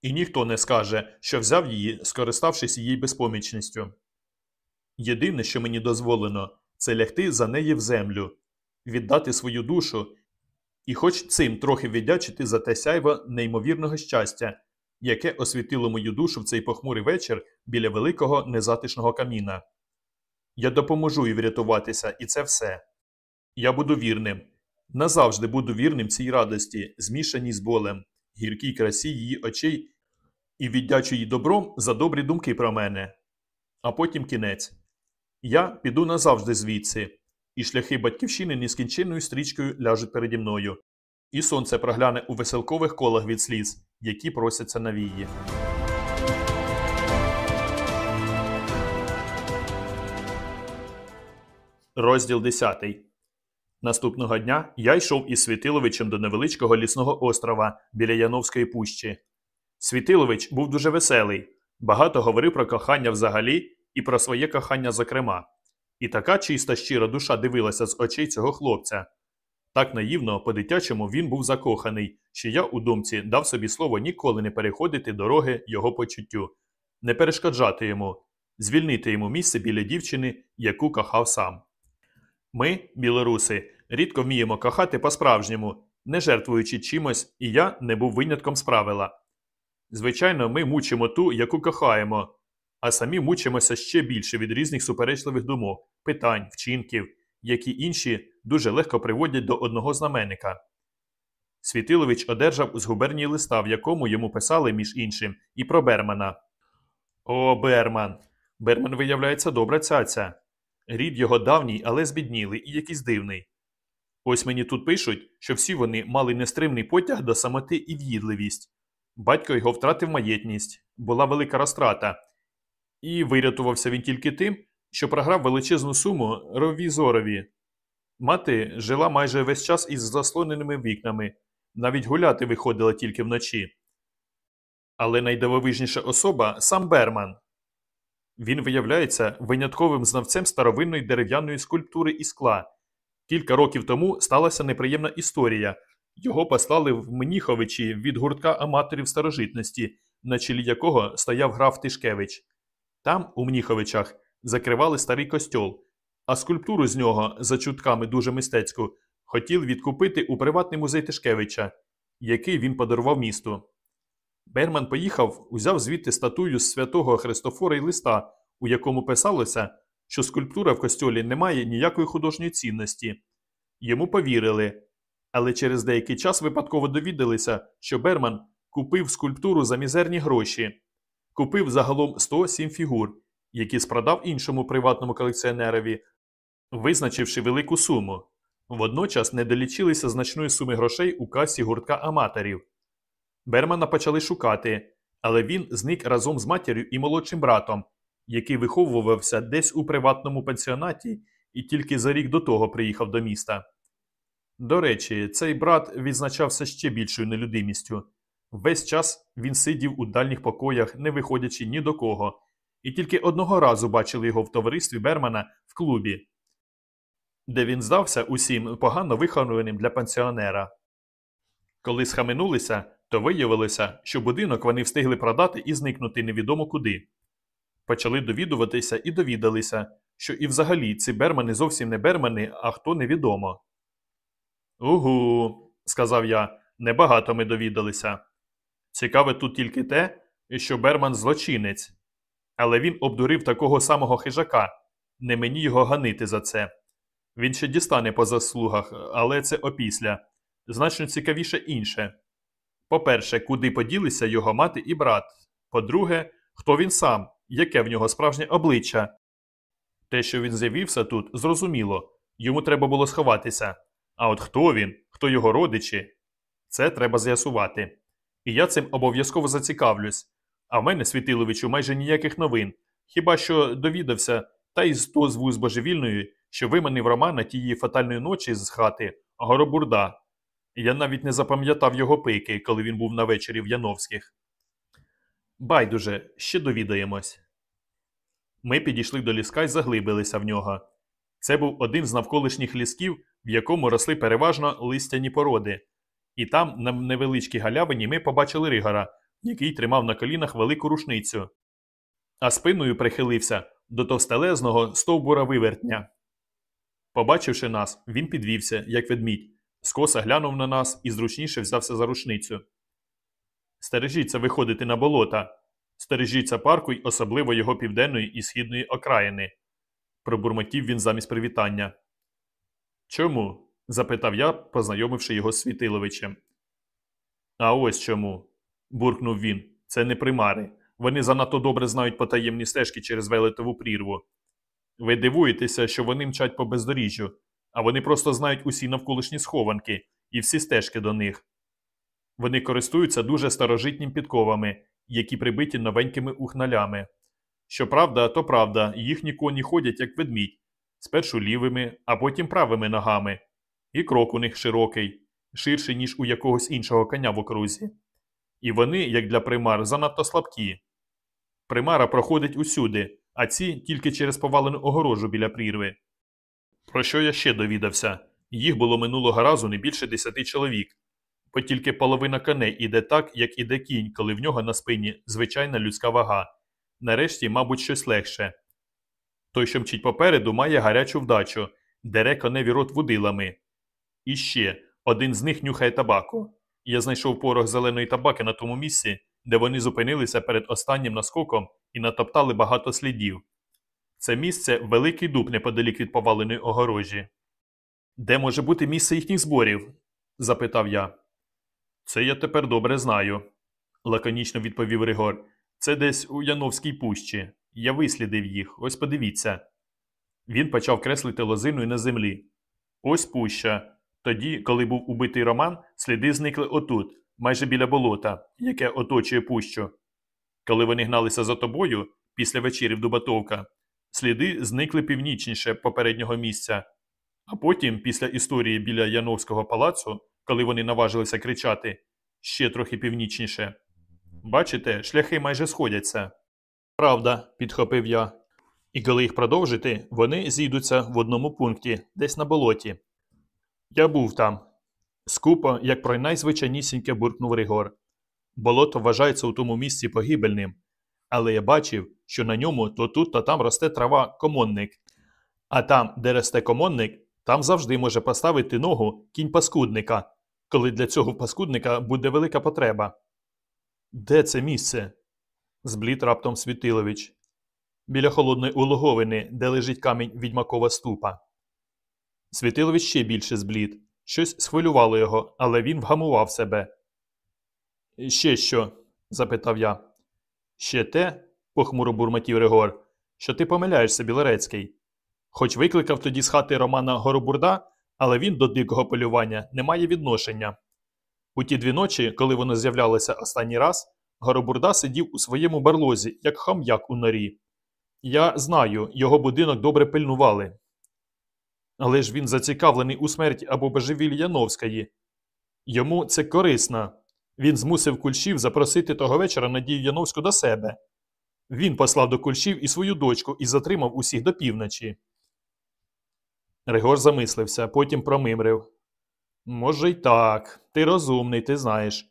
І ніхто не скаже, що взяв її, скориставшись її безпомічністю. Єдине, що мені дозволено, це лягти за неї в землю, віддати свою душу і хоч цим трохи віддячити за те сяйво неймовірного щастя, яке освітило мою душу в цей похмурий вечір біля великого незатишного каміна. Я допоможу їй врятуватися, і це все. Я буду вірним. Назавжди буду вірним цій радості, змішаній з болем, гіркій красі її очей і віддячу їй добром за добрі думки про мене. А потім кінець. Я піду назавжди звідси, і шляхи батьківщини нескінченною стрічкою ляжуть переді мною, і сонце прогляне у веселкових колах від сліз, які просяться на вії. Розділ 10. Наступного дня я йшов із Світиловичем до невеличкого лісного острова біля Яновської пущі. Світилович був дуже веселий, багато говорив про кохання взагалі і про своє кохання зокрема. І така чиста щира душа дивилася з очей цього хлопця. Так наївно, по-дитячому він був закоханий, що я у думці дав собі слово ніколи не переходити дороги його почуттю, не перешкоджати йому, звільнити йому місце біля дівчини, яку кохав сам. Ми, білоруси, рідко вміємо кохати по-справжньому, не жертвуючи чимось, і я не був винятком з правила. Звичайно, ми мучимо ту, яку кохаємо, а самі мучимося ще більше від різних суперечливих думок, питань, вчинків, які інші дуже легко приводять до одного знаменника. Світилович одержав з губернії листа, в якому йому писали, між іншим, і про Бермана. О, Берман! Берман виявляється добра цяця. Рід його давній, але збіднілий і якийсь дивний. Ось мені тут пишуть, що всі вони мали нестримний потяг до самоти і в'їдливість. Батько його втратив маєтність, була велика розтрата, і вирятувався він тільки тим, що програв величезну суму ровізорові. Мати жила майже весь час із заслоненими вікнами, навіть гуляти виходила тільки вночі. Але найдивовижніша особа сам Берман. Він виявляється винятковим знавцем старовинної дерев'яної скульптури і скла. Кілька років тому сталася неприємна історія. Його послали в Мніховичі від гуртка аматорів старожитності, на чолі якого стояв граф Тишкевич. Там, у Мніховичах, закривали старий костьол, а скульптуру з нього, за чутками дуже мистецьку, хотів відкупити у приватний музей Тишкевича, який він подарував місту. Берман поїхав, узяв звідти статую з святого Христофора й листа, у якому писалося, що скульптура в костьолі не має ніякої художньої цінності. Йому повірили. Але через деякий час випадково довідалися, що Берман купив скульптуру за мізерні гроші, купив загалом 107 фігур, які спродав іншому приватному колекціонерові, визначивши велику суму. Водночас не долічилися значної суми грошей у касі гуртка аматорів. Бермана почали шукати, але він зник разом з матір'ю і молодшим братом, який виховувався десь у приватному пансіонаті і тільки за рік до того приїхав до міста. До речі, цей брат відзначався ще більшою нелюдимістю. Весь час він сидів у дальніх покоях, не виходячи ні до кого, і тільки одного разу бачили його в товаристві Бермана в клубі, де він здався усім погано вихованим для пансіонера. Коли схаменулися, то виявилося, що будинок вони встигли продати і зникнути невідомо куди. Почали довідуватися і довідалися, що і взагалі ці бермани зовсім не бермани, а хто невідомо. Угу, сказав я, небагато ми довідалися. Цікаве тут тільки те, що Берман злочинець, але він обдурив такого самого хижака, не мені його ганити за це. Він ще дістане по заслугах, але це опісля. Значно цікавіше інше. По-перше, куди поділися його мати і брат. По-друге, хто він сам, яке в нього справжнє обличчя. Те, що він з'явився тут, зрозуміло йому треба було сховатися. А от хто він, хто його родичі, це треба з'ясувати. І я цим обов'язково зацікавлюсь. А в мене, Світиловичу, майже ніяких новин. Хіба що довідався, та й з то з божевільної, що виманив Романа тієї фатальної ночі з хати Горобурда. Я навіть не запам'ятав його пики, коли він був на вечорі в Яновських. Байдуже, ще довідаємось. Ми підійшли до ліска і заглибилися в нього. Це був один з навколишніх лісків, в якому росли переважно листяні породи. І там, на невеличкій галявині, ми побачили Ригора, який тримав на колінах велику рушницю, а спиною прихилився до товстелезного стовбура вивертня. Побачивши нас, він підвівся, як ведмідь, скоса глянув на нас і зручніше взявся за рушницю. Стережіться виходити на болота, стережіться парку й особливо його південної і східної окраїни, пробурмотів він замість привітання. Чому? Запитав я, познайомивши його з Світиловичем. А ось чому. буркнув він. Це не примари. Вони занадто добре знають потаємні стежки через велетову прірву. Ви дивуєтеся, що вони мчать по бездоріжжю, а вони просто знають усі навколишні схованки і всі стежки до них. Вони користуються дуже старожитнім підковами, які прибиті новенькими ухналями. Щоправда, то правда, їхні коні ходять як ведмідь, спершу лівими, а потім правими ногами, і крок у них широкий, ширший, ніж у якогось іншого коня в окрузі. І вони, як для примар, занадто слабкі. Примара проходить усюди, а ці тільки через повалену огорожу біля прірви. Про що я ще довідався? Їх було минулого разу не більше десяти чоловік, бо тільки половина коней іде так, як іде кінь, коли в нього на спині звичайна людська вага. Нарешті, мабуть, щось легше. Той, що мчить попереду, має гарячу вдачу, дере коневі рот вудилами. І ще один з них нюхає табаку. Я знайшов порох зеленої табаки на тому місці, де вони зупинилися перед останнім наскоком і натоптали багато слідів. Це місце великий дуб неподалік від поваленої огорожі. Де може бути місце їхніх зборів? запитав я. Це я тепер добре знаю, лаконічно відповів Ригор. Це десь у Яновській пущі. Я вислідив їх, ось подивіться. Він почав креслити лозиною на землі. Ось пуща. Тоді, коли був убитий Роман, сліди зникли отут, майже біля болота, яке оточує пущу. Коли вони гналися за тобою, після вечірів Дубатовка, сліди зникли північніше попереднього місця. А потім, після історії біля Яновського палацу, коли вони наважилися кричати, ще трохи північніше. Бачите, шляхи майже сходяться. Правда, підхопив я. І коли їх продовжити, вони зійдуться в одному пункті, десь на болоті. Я був там. Скупо, як про найзвичайнісіньке буркнув Ригор. Болото вважається у тому місці погибельним, але я бачив, що на ньому то тут, то там росте трава комонник. А там, де росте комонник, там завжди може поставити ногу кінь паскудника, коли для цього паскудника буде велика потреба. Де це місце? зблід раптом Світилович. Біля холодної улоговини, де лежить камінь відьмакова ступа. Світилович ще більше зблід. Щось схвилювало його, але він вгамував себе. Ще що? запитав я. Ще те, похмуро бурмотів Ригор, що ти помиляєшся, Білорецький. Хоч викликав тоді з хати Романа Горобурда, але він до дикого полювання не має відношення. У ті дві ночі, коли воно з'являлося останній раз, Горобурда сидів у своєму барлозі, як хам'як у норі. Я знаю, його будинок добре пильнували. Але ж він зацікавлений у смерті або божевіллі Яновської. Йому це корисно. Він змусив кульшів запросити того вечора Надію Яновську до себе. Він послав до кульшів і свою дочку і затримав усіх до півночі. Ригор замислився, потім промимрив. Може, й так. Ти розумний, ти знаєш.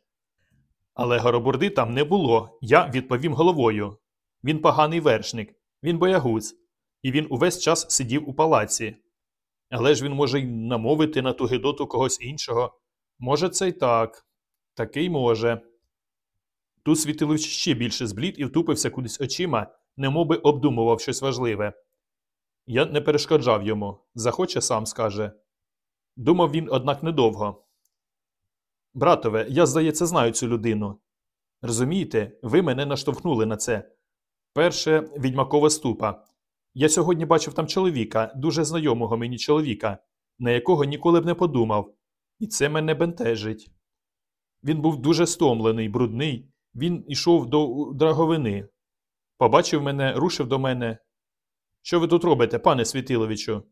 Але Горобурди там не було. Я відповім головою. Він поганий вершник, він боягуз, і він увесь час сидів у палаці. Але ж він може й намовити на ту гидоту когось іншого. Може, це й так. Такий може. Тут світилович ще більше зблід і втупився кудись очима, немоби обдумував щось важливе. Я не перешкоджав йому, захоче сам скаже. Думав він, однак, недовго. Братове, я, здається, знаю цю людину. Розумієте, ви мене наштовхнули на це. Перше відьмакова ступа. Я сьогодні бачив там чоловіка, дуже знайомого мені чоловіка, на якого ніколи б не подумав, і це мене бентежить. Він був дуже стомлений, брудний, він ішов до драговини. Побачив мене, рушив до мене. Що ви тут робите, пане Світиловичу?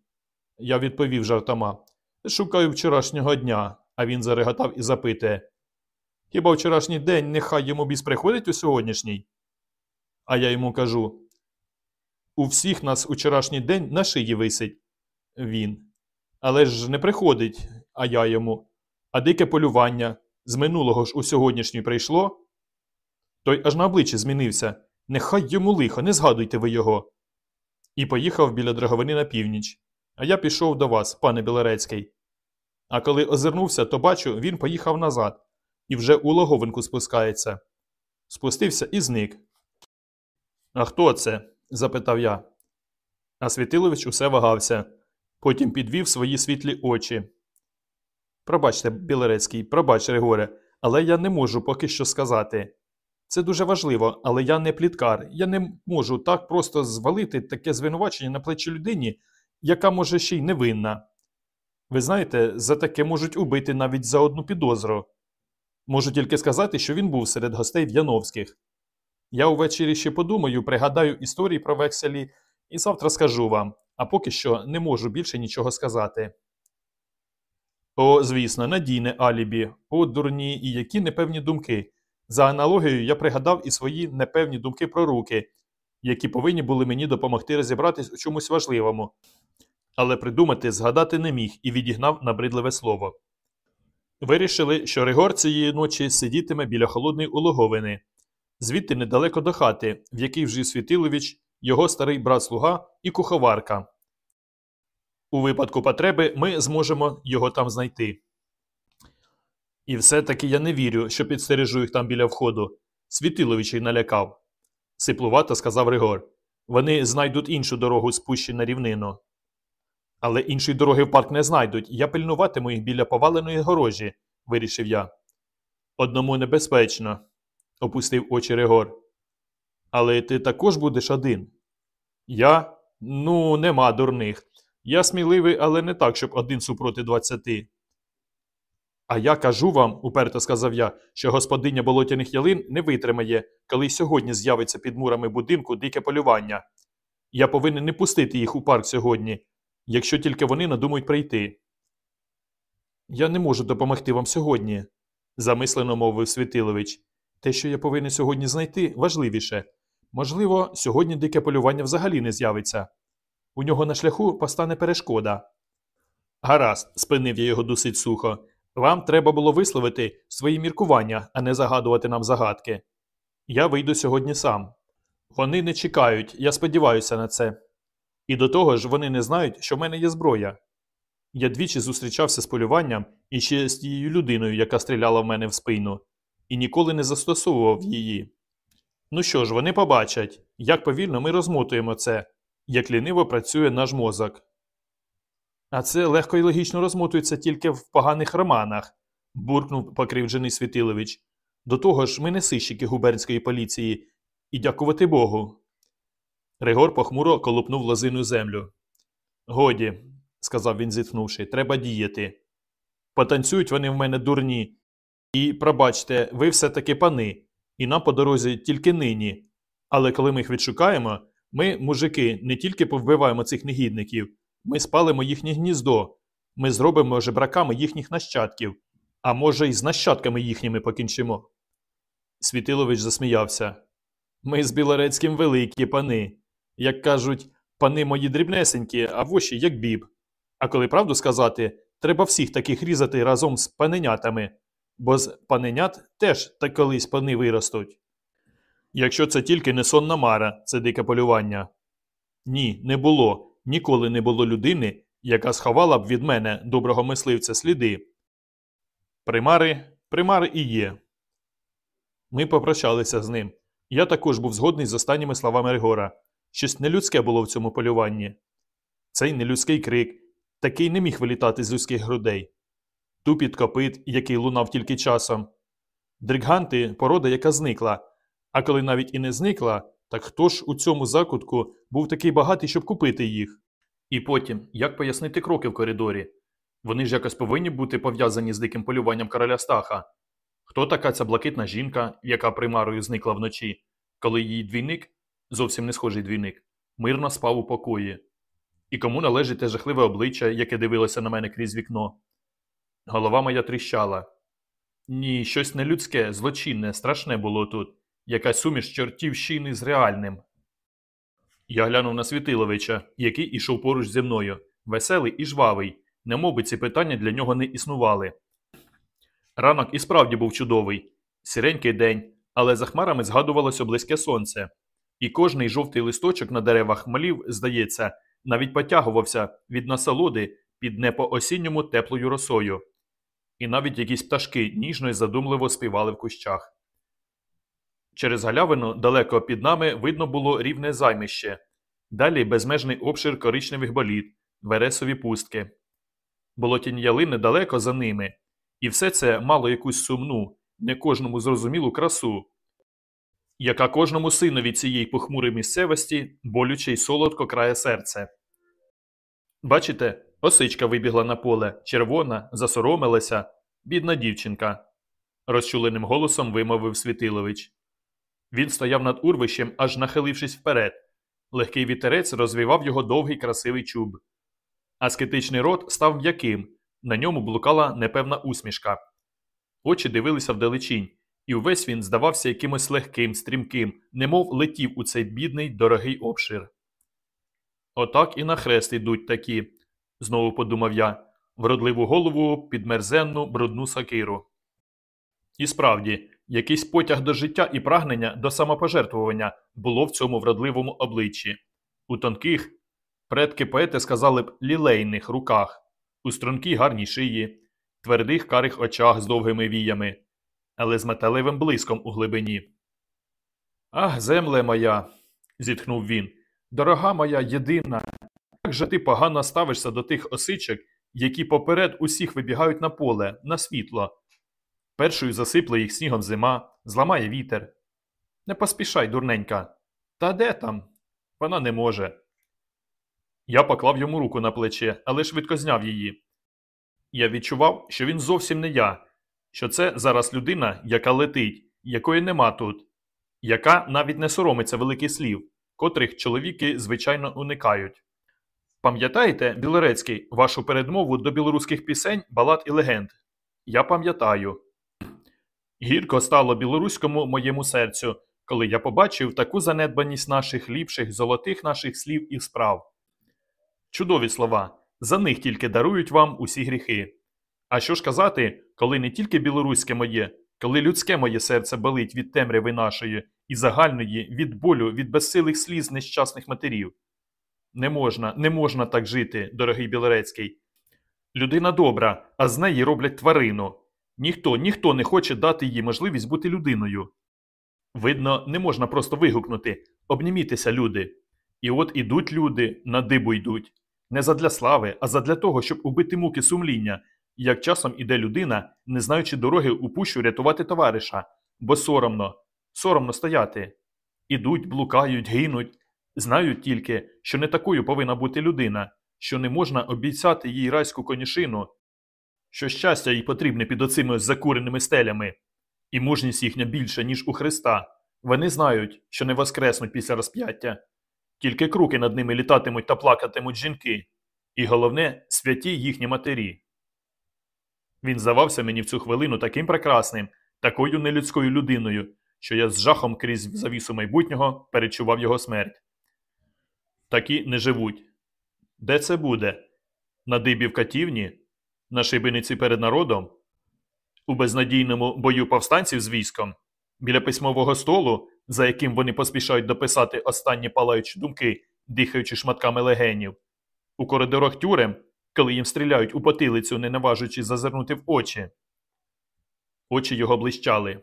Я відповів жартома. Шукаю вчорашнього дня, а він зареготав і запитує. Хіба вчорашній день нехай йому біс приходить у сьогоднішній? А я йому кажу. У всіх нас вчорашній день на шиї висить. Він. Але ж не приходить, а я йому. А дике полювання з минулого ж у сьогоднішній прийшло. Той аж на обличчі змінився. Нехай йому лихо, не згадуйте ви його. І поїхав біля драговини на північ. А я пішов до вас, пане Білорецький. А коли озирнувся, то бачу, він поїхав назад і вже у логовинку спускається. Спустився і зник. А хто це? Запитав я. А Світилович усе вагався, потім підвів свої світлі очі. Пробачте, Білорецький, пробач, Григоре, але я не можу поки що сказати. Це дуже важливо, але я не пліткар. Я не можу так просто звалити таке звинувачення на плечі людині, яка може ще й невинна. Ви знаєте, за таке можуть убити навіть за одну підозру. Можу тільки сказати, що він був серед гостей в Яновських. Я увечері ще подумаю, пригадаю історії про векселі і завтра скажу вам, а поки що не можу більше нічого сказати. О, звісно, надійне алібі, о, дурні і які непевні думки. За аналогією я пригадав і свої непевні думки про руки, які повинні були мені допомогти розібратись у чомусь важливому. Але придумати, згадати не міг і відігнав набридливе слово. Вирішили, що Ригор цієї ночі сидітиме біля холодної улоговини, звідти недалеко до хати, в якій вже Світилович, його старий брат слуга і куховарка. У випадку потреби ми зможемо його там знайти. І все-таки я не вірю, що підстережу їх там біля входу. Світиловичей налякав. Сиплувато сказав Ригор. Вони знайдуть іншу дорогу спущі на рівнину. Але іншої дороги в парк не знайдуть, я пильнуватиму їх біля поваленої горожі, вирішив я. Одному небезпечно, опустив очі Ригор. Але ти також будеш один. Я? Ну, нема дурних. Я сміливий, але не так, щоб один супроти двадцяти. А я кажу вам, уперто сказав я, що господиня болотяних ялин не витримає, коли сьогодні з'явиться під мурами будинку дике полювання. Я повинен не пустити їх у парк сьогодні, якщо тільки вони надумають прийти. Я не можу допомогти вам сьогодні, замислено мовив Світилович. Те, що я повинен сьогодні знайти, важливіше. Можливо, сьогодні дике полювання взагалі не з'явиться. У нього на шляху постане перешкода. Гаразд, спинив я його досить сухо. Вам треба було висловити свої міркування, а не загадувати нам загадки. Я вийду сьогодні сам. Вони не чекають, я сподіваюся на це. І до того ж, вони не знають, що в мене є зброя. Я двічі зустрічався з полюванням і ще з тією людиною, яка стріляла в мене в спину, і ніколи не застосовував її. Ну що ж, вони побачать, як повільно ми розмотуємо це, як ліниво працює наш мозок. А це легко і логічно розмотується тільки в поганих романах, буркнув покривджений Світилович. До того ж, ми не сищики губернської поліції, і дякувати Богу. Ригор похмуро колупнув лозину землю. Годі, сказав він, зітхнувши, треба діяти. Потанцюють вони в мене дурні. І, пробачте, ви все-таки пани, і нам по дорозі тільки нині. Але коли ми їх відшукаємо, ми, мужики, не тільки повбиваємо цих негідників, ми спалимо їхнє гніздо, ми зробимо жебраками їхніх нащадків, а може, й з нащадками їхніми покінчимо. Світилович засміявся. Ми з Білорецьким великі пани. Як кажуть, пани мої дрібнесенькі, а воші як біб. А коли правду сказати, треба всіх таких різати разом з паненятами, бо з паненят теж так колись пани виростуть. Якщо це тільки не сонна мара, це дике полювання. Ні, не було, ніколи не було людини, яка сховала б від мене доброго мисливця сліди. Примари, примари і є. Ми попрощалися з ним. Я також був згодний з останніми словами Ригора. Щось нелюдське було в цьому полюванні. Цей нелюдський крик такий не міг вилітати з людських грудей. Тупіт копит, який лунав тільки часом. Дригганти порода, яка зникла. А коли навіть і не зникла, так хто ж у цьому закутку був такий багатий, щоб купити їх? І потім, як пояснити кроки в коридорі? Вони ж якось повинні бути пов'язані з диким полюванням короля Стаха. Хто така ця блакитна жінка, яка примарою зникла вночі, коли її двійник, зовсім не схожий двійник, мирно спав у покої? І кому належить те жахливе обличчя, яке дивилося на мене крізь вікно? Голова моя тріщала. Ні, щось нелюдське, злочинне, страшне було тут, якась суміш чортівщини з реальним. Я глянув на Світиловича, який ішов поруч зі мною, веселий і жвавий, немовби ці питання для нього не існували. Ранок і справді був чудовий, сіренький день, але за хмарами згадувалося близьке сонце, і кожний жовтий листочок на деревах хмелів, здається, навіть потягувався від насолоди під непоосінньому теплою росою, і навіть якісь пташки ніжно й задумливо співали в кущах. Через галявину далеко під нами видно було рівне займище, далі безмежний обшир коричневих боліт, вересові пустки. Болотяні ялини далеко за ними, і все це мало якусь сумну, не кожному зрозумілу красу, яка кожному синові цієї похмурої місцевості болюче й солодко крає серце. Бачите, осичка вибігла на поле, червона, засоромилася, бідна дівчинка, розчуленим голосом вимовив Світилович. Він стояв над урвищем, аж нахилившись вперед. Легкий вітерець розвівав його довгий красивий чуб. Аскетичний рот став м'яким, на ньому блукала непевна усмішка. Очі дивилися вдалечінь, і увесь він здавався якимось легким, стрімким, немов летів у цей бідний, дорогий обшир. Отак і на хрест йдуть такі, знову подумав я, вродливу голову під мерзенну брудну сакиру. І справді, якийсь потяг до життя і прагнення до самопожертвування було в цьому вродливому обличчі. У тонких, предки поети сказали б лілейних руках, у стрункій гарній шиї, твердих карих очах з довгими віями, але з металевим блиском у глибині. Ах, земле моя, зітхнув він, дорога моя єдина, як же ти погано ставишся до тих осичок, які поперед усіх вибігають на поле, на світло. Першою засипле їх снігом зима, зламає вітер. Не поспішай, дурненька. Та де там? Вона не може. Я поклав йому руку на плече, але швидко зняв її. Я відчував, що він зовсім не я, що це зараз людина, яка летить, якої нема тут, яка навіть не соромиться великих слів, котрих чоловіки звичайно уникають. Пам'ятаєте, Білорецький, вашу передмову до білоруських пісень, балад і легенд? Я пам'ятаю. Гірко стало білоруському моєму серцю, коли я побачив таку занедбаність наших ліпших золотих наших слів і справ. Чудові слова, за них тільки дарують вам усі гріхи. А що ж казати, коли не тільки білоруське моє, коли людське моє серце болить від темряви нашої і загальної від болю, від безсилих сліз нещасних матерів? Не можна, не можна так жити, дорогий Білорецький. Людина добра, а з неї роблять тварину. Ніхто, ніхто не хоче дати їй можливість бути людиною. Видно, не можна просто вигукнути обнімітеся, люди. І от ідуть люди, на дибу йдуть. Не задля слави, а задля того, щоб убити муки сумління, як часом іде людина, не знаючи дороги у пущу рятувати товариша, бо соромно, соромно стояти. Ідуть, блукають, гинуть, знають тільки, що не такою повинна бути людина, що не можна обіцяти їй райську конюшину, що щастя їй потрібне під оцими закуреними стелями, і мужність їхня більша, ніж у Христа. Вони знають, що не воскреснуть після розп'яття. Тільки круки над ними літатимуть та плакатимуть жінки, і головне святі їхні матері. Він здавався мені в цю хвилину таким прекрасним, такою нелюдською людиною, що я з жахом крізь завісу майбутнього перечував його смерть. Такі не живуть. Де це буде? На дибі в катівні? На шибениці перед народом? У безнадійному бою повстанців з військом? Біля письмового столу, за яким вони поспішають дописати останні палаючі думки, дихаючи шматками легенів, у коридорах тюрем, коли їм стріляють у потилицю, не наважуючись зазирнути в очі. Очі його блищали.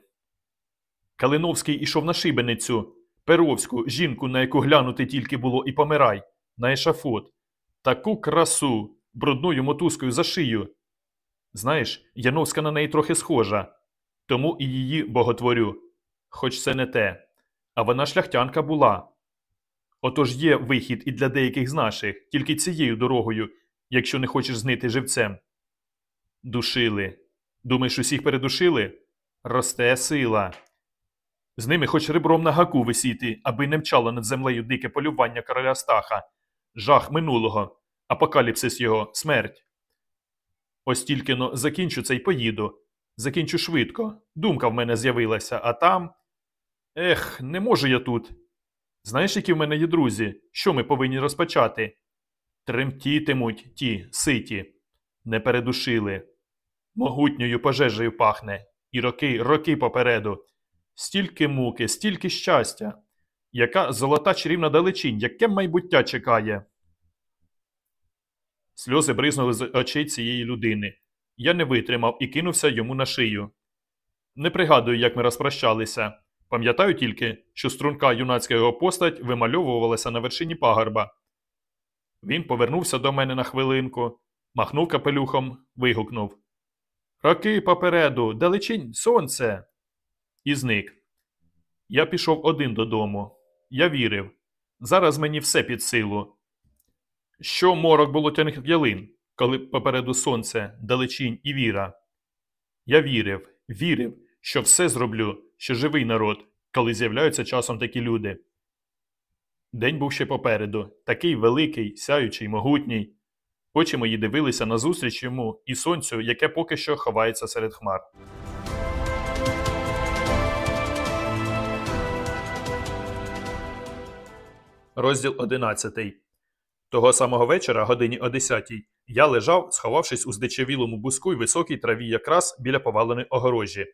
Калиновський ішов на шибеницю, Перовську, жінку, на яку глянути тільки було і помирай, на ешафот. Таку красу, брудною мотузкою за шию. Знаєш, Яновська на неї трохи схожа, тому і її боготворю. Хоч це не те. А вона шляхтянка була. Отож є вихід і для деяких з наших, тільки цією дорогою, якщо не хочеш знити живцем. Душили. Думаєш, усіх передушили? Росте сила. З ними хоч ребром на гаку висіти, аби не мчало над землею дике полювання короля Стаха, жах минулого, апокаліпсис його, смерть. Ось тільки но закінчу це й поїду. Закінчу швидко. Думка в мене з'явилася, а там. Ех, не можу я тут. Знаєш, які в мене є друзі, що ми повинні розпочати? Тремтітимуть ті, ситі, не передушили. Могутньою пожежею пахне, і роки, роки попереду. Стільки муки, стільки щастя. Яка золота чарівна далечінь, яке майбуття чекає. Сльози бризнули з очей цієї людини. Я не витримав і кинувся йому на шию. Не пригадую, як ми розпрощалися. Пам'ятаю тільки, що струнка юнацька його постать вимальовувалася на вершині пагорба. Він повернувся до мене на хвилинку, махнув капелюхом, вигукнув Роки попереду, далечінь сонце. І зник. Я пішов один додому. Я вірив. Зараз мені все під силу. Що морок болотяних ялин, коли попереду сонце, далечінь і віра. Я вірив, вірив, що все зроблю, що живий народ, коли з'являються часом такі люди. День був ще попереду, такий великий, сяючий, могутній. Очі мої дивилися назустріч йому і сонцю, яке поки що ховається серед хмар. Розділ 11. Того самого вечора, годині о 10 я лежав, сховавшись у здичавілому буску й високій траві якраз біля поваленої огорожі.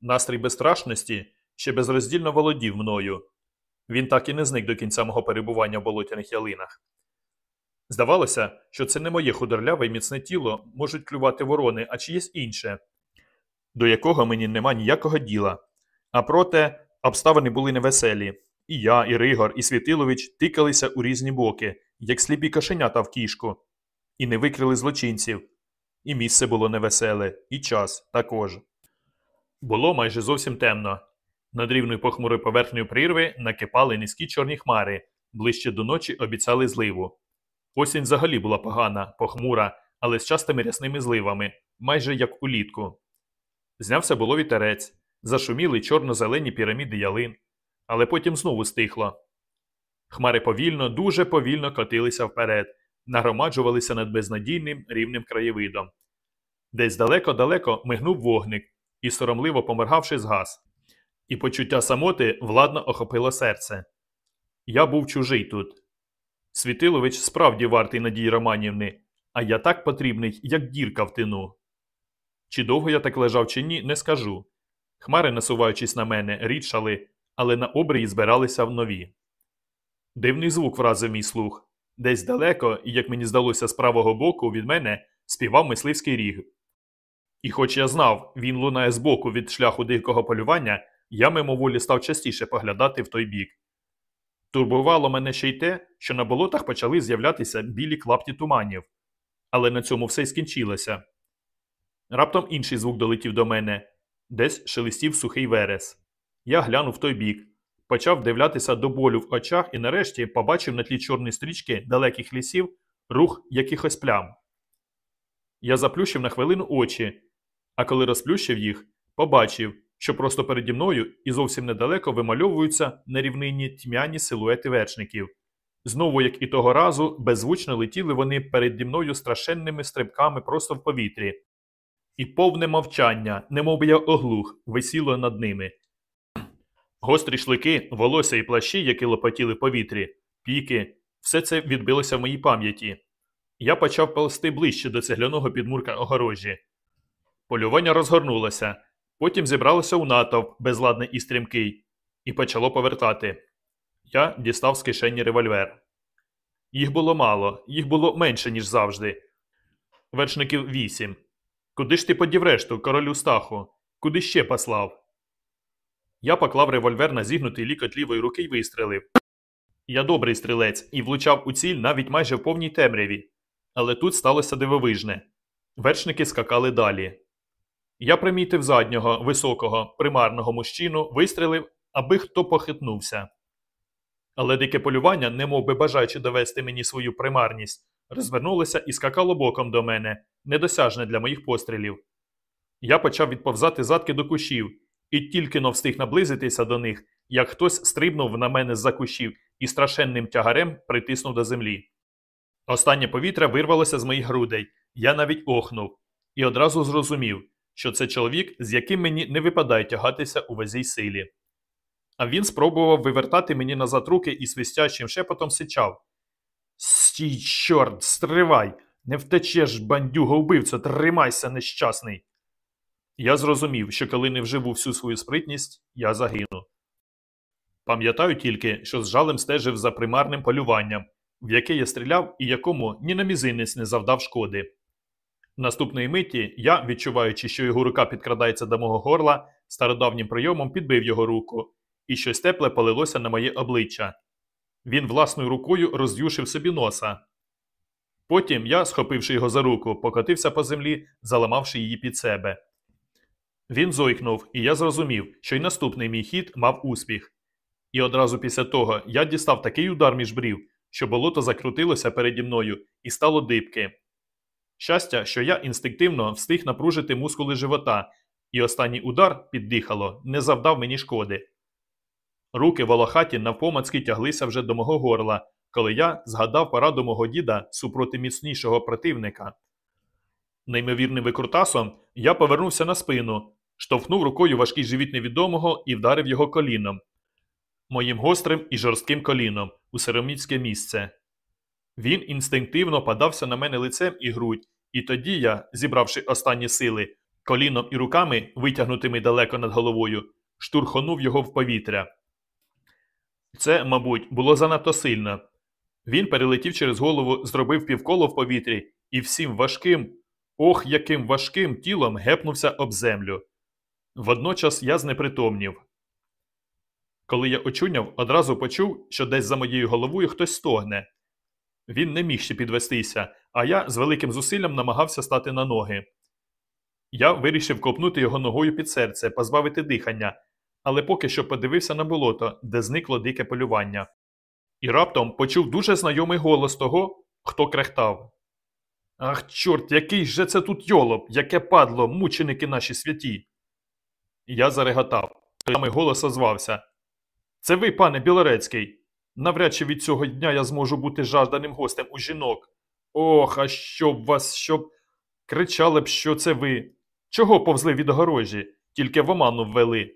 Настрій безстрашності ще безроздільно володів мною. Він так і не зник до кінця мого перебування в болотяних ялинах. Здавалося, що це не моє худорляве й міцне тіло можуть клювати ворони, а чиєсь інше, до якого мені нема ніякого діла. А проте обставини були невеселі. І я, і Ригор, і Світилович тикалися у різні боки, як сліпі кошенята в кішку, і не викрили злочинців. І місце було невеселе, і час також. Було майже зовсім темно. Над рівною похмурою поверхнею прірви накипали низькі чорні хмари, ближче до ночі обіцяли зливу. Осінь взагалі була погана, похмура, але з частими рясними зливами, майже як улітку. Знявся було вітерець, зашуміли чорно-зелені піраміди ялин, але потім знову стихло. Хмари повільно, дуже повільно котилися вперед, нагромаджувалися над безнадійним рівним краєвидом. Десь далеко-далеко мигнув вогник і, соромливо поморгавши, згас. І почуття самоти владно охопило серце. Я був чужий тут. Світилович справді вартий Надії Романівни, а я так потрібний, як дірка в тину. Чи довго я так лежав, чи ні, не скажу. Хмари, насуваючись на мене, рідшали, але на обрії збиралися в нові. Дивний звук вразив мій слух. Десь далеко, і, як мені здалося, з правого боку від мене співав мисливський ріг. І хоч я знав, він лунає збоку від шляху дикого полювання, я мимоволі став частіше поглядати в той бік. Турбувало мене ще й те, що на болотах почали з'являтися білі клапті туманів. Але на цьому все й скінчилося. Раптом інший звук долетів до мене, десь шелестів сухий верес. Я глянув той бік, почав дивлятися до болю в очах і нарешті побачив на тлі чорної стрічки далеких лісів рух якихось плям. Я заплющив на хвилину очі, а коли розплющив їх, побачив, що просто переді мною і зовсім недалеко вимальовуються на рівнині тьмяні силуети вершників. Знову, як і того разу, беззвучно летіли вони переді мною страшенними стрибками просто в повітрі. І повне мовчання, немов я оглух, висіло над ними. Гострі шлики, волосся і плащі, які лопотіли в повітрі, піки, все це відбилося в моїй пам'яті. Я почав ползти ближче до цегляного підмурка огорожі. Полювання розгорнулося, потім зібралося у натовп, безладний і стрімкий, і почало повертати. Я дістав з кишені револьвер. Їх було мало, їх було менше, ніж завжди. Вершників вісім. Куди ж ти подів решту, королю Стаху? Куди ще послав? Я поклав револьвер на зігнутий лікоть лівої руки і вистрелив. Я добрий стрілець і влучав у ціль навіть майже в повній темряві. Але тут сталося дивовижне. Вершники скакали далі. Я примітив заднього, високого, примарного мужчину, вистрелив, аби хто похитнувся. Але дике полювання, немов би бажаючи довести мені свою примарність, розвернулося і скакало боком до мене, недосяжне для моїх пострілів. Я почав відповзати задки до кущів, і тільки но встиг наблизитися до них, як хтось стрибнув на мене з-за кущів і страшенним тягарем притиснув до землі. Останнє повітря вирвалося з моїх грудей, я навіть охнув, і одразу зрозумів, що це чоловік, з яким мені не випадає тягатися у вазій силі. А він спробував вивертати мені назад руки і свистячим шепотом сичав. Стій, чорт, стривай! Не втечеш, бандюго вбивця, тримайся, нещасний. Я зрозумів, що коли не вживу всю свою спритність, я загину. Пам'ятаю тільки, що з жалем стежив за примарним полюванням, в яке я стріляв і якому ні на мізинець не завдав шкоди. Наступної миті я, відчуваючи, що його рука підкрадається до мого горла, стародавнім прийомом підбив його руку, і щось тепле полилося на моє обличчя. Він власною рукою роз'юшив собі носа. Потім я, схопивши його за руку, покотився по землі, заламавши її під себе. Він зойкнув, і я зрозумів, що й наступний мій хід мав успіх. І одразу після того я дістав такий удар між брів, що болото закрутилося переді мною і стало дибки. Щастя, що я інстинктивно встиг напружити мускули живота, і останній удар піддихало, не завдав мені шкоди. Руки волохаті навпомацьки тяглися вже до мого горла, коли я згадав пораду мого діда супроти міцнішого противника. Неймовірним викрутасом я повернувся на спину, штовхнув рукою важкий живіт невідомого і вдарив його коліном. Моїм гострим і жорстким коліном у сироміцьке місце. Він інстинктивно падався на мене лицем і грудь, і тоді я, зібравши останні сили, коліном і руками, витягнутими далеко над головою, штурхонув його в повітря. Це, мабуть, було занадто сильно. Він перелетів через голову, зробив півколо в повітрі і всім важким, ох, яким важким тілом гепнувся об землю. Водночас я знепритомнів. Коли я очуняв, одразу почув, що десь за моєю головою хтось стогне. Він не міг ще підвестися, а я з великим зусиллям намагався стати на ноги. Я вирішив копнути його ногою під серце, позбавити дихання, але поки що подивився на болото, де зникло дике полювання. І раптом почув дуже знайомий голос того, хто крехтав. Ах, чорт, який же це тут йолоп, яке падло, мученики наші святі. Я зареготав. Той самий голос озвався. Це ви, пане Білорецький. Навряд чи від цього дня я зможу бути жажданим гостем у жінок. Ох, а щоб вас, щоб. Кричали б, що це ви. Чого повзли від огорожі, тільки в оману ввели.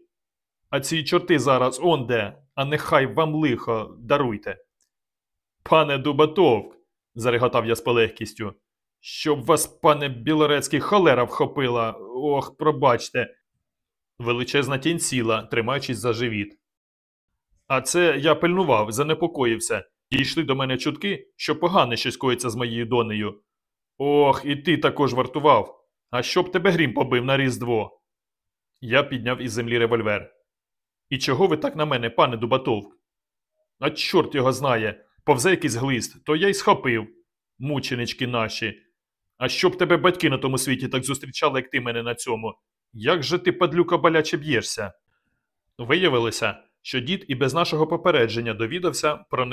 А ці чорти зараз он де, а нехай вам лихо, даруйте. Пане Дубатовк, зареготав я з полегкістю. Щоб вас, пане Білорецький, холера вхопила. Ох, пробачте. Величезна тінь сіла, тримаючись за живіт. А це я пильнував, занепокоївся. Дійшли до мене чутки, що погане щось коїться з моєю донею. Ох, і ти також вартував. А щоб тебе грім побив на Різдво. Я підняв із землі револьвер. І чого ви так на мене, пане Дубатовк? А чорт його знає. Повзе якийсь глист, то я й схопив. Мученички наші. А щоб тебе батьки на тому світі так зустрічали, як ти мене на цьому. Як же ти, падлюка, боляче б'єшся? Виявилося, що дід і без нашого попередження довідався про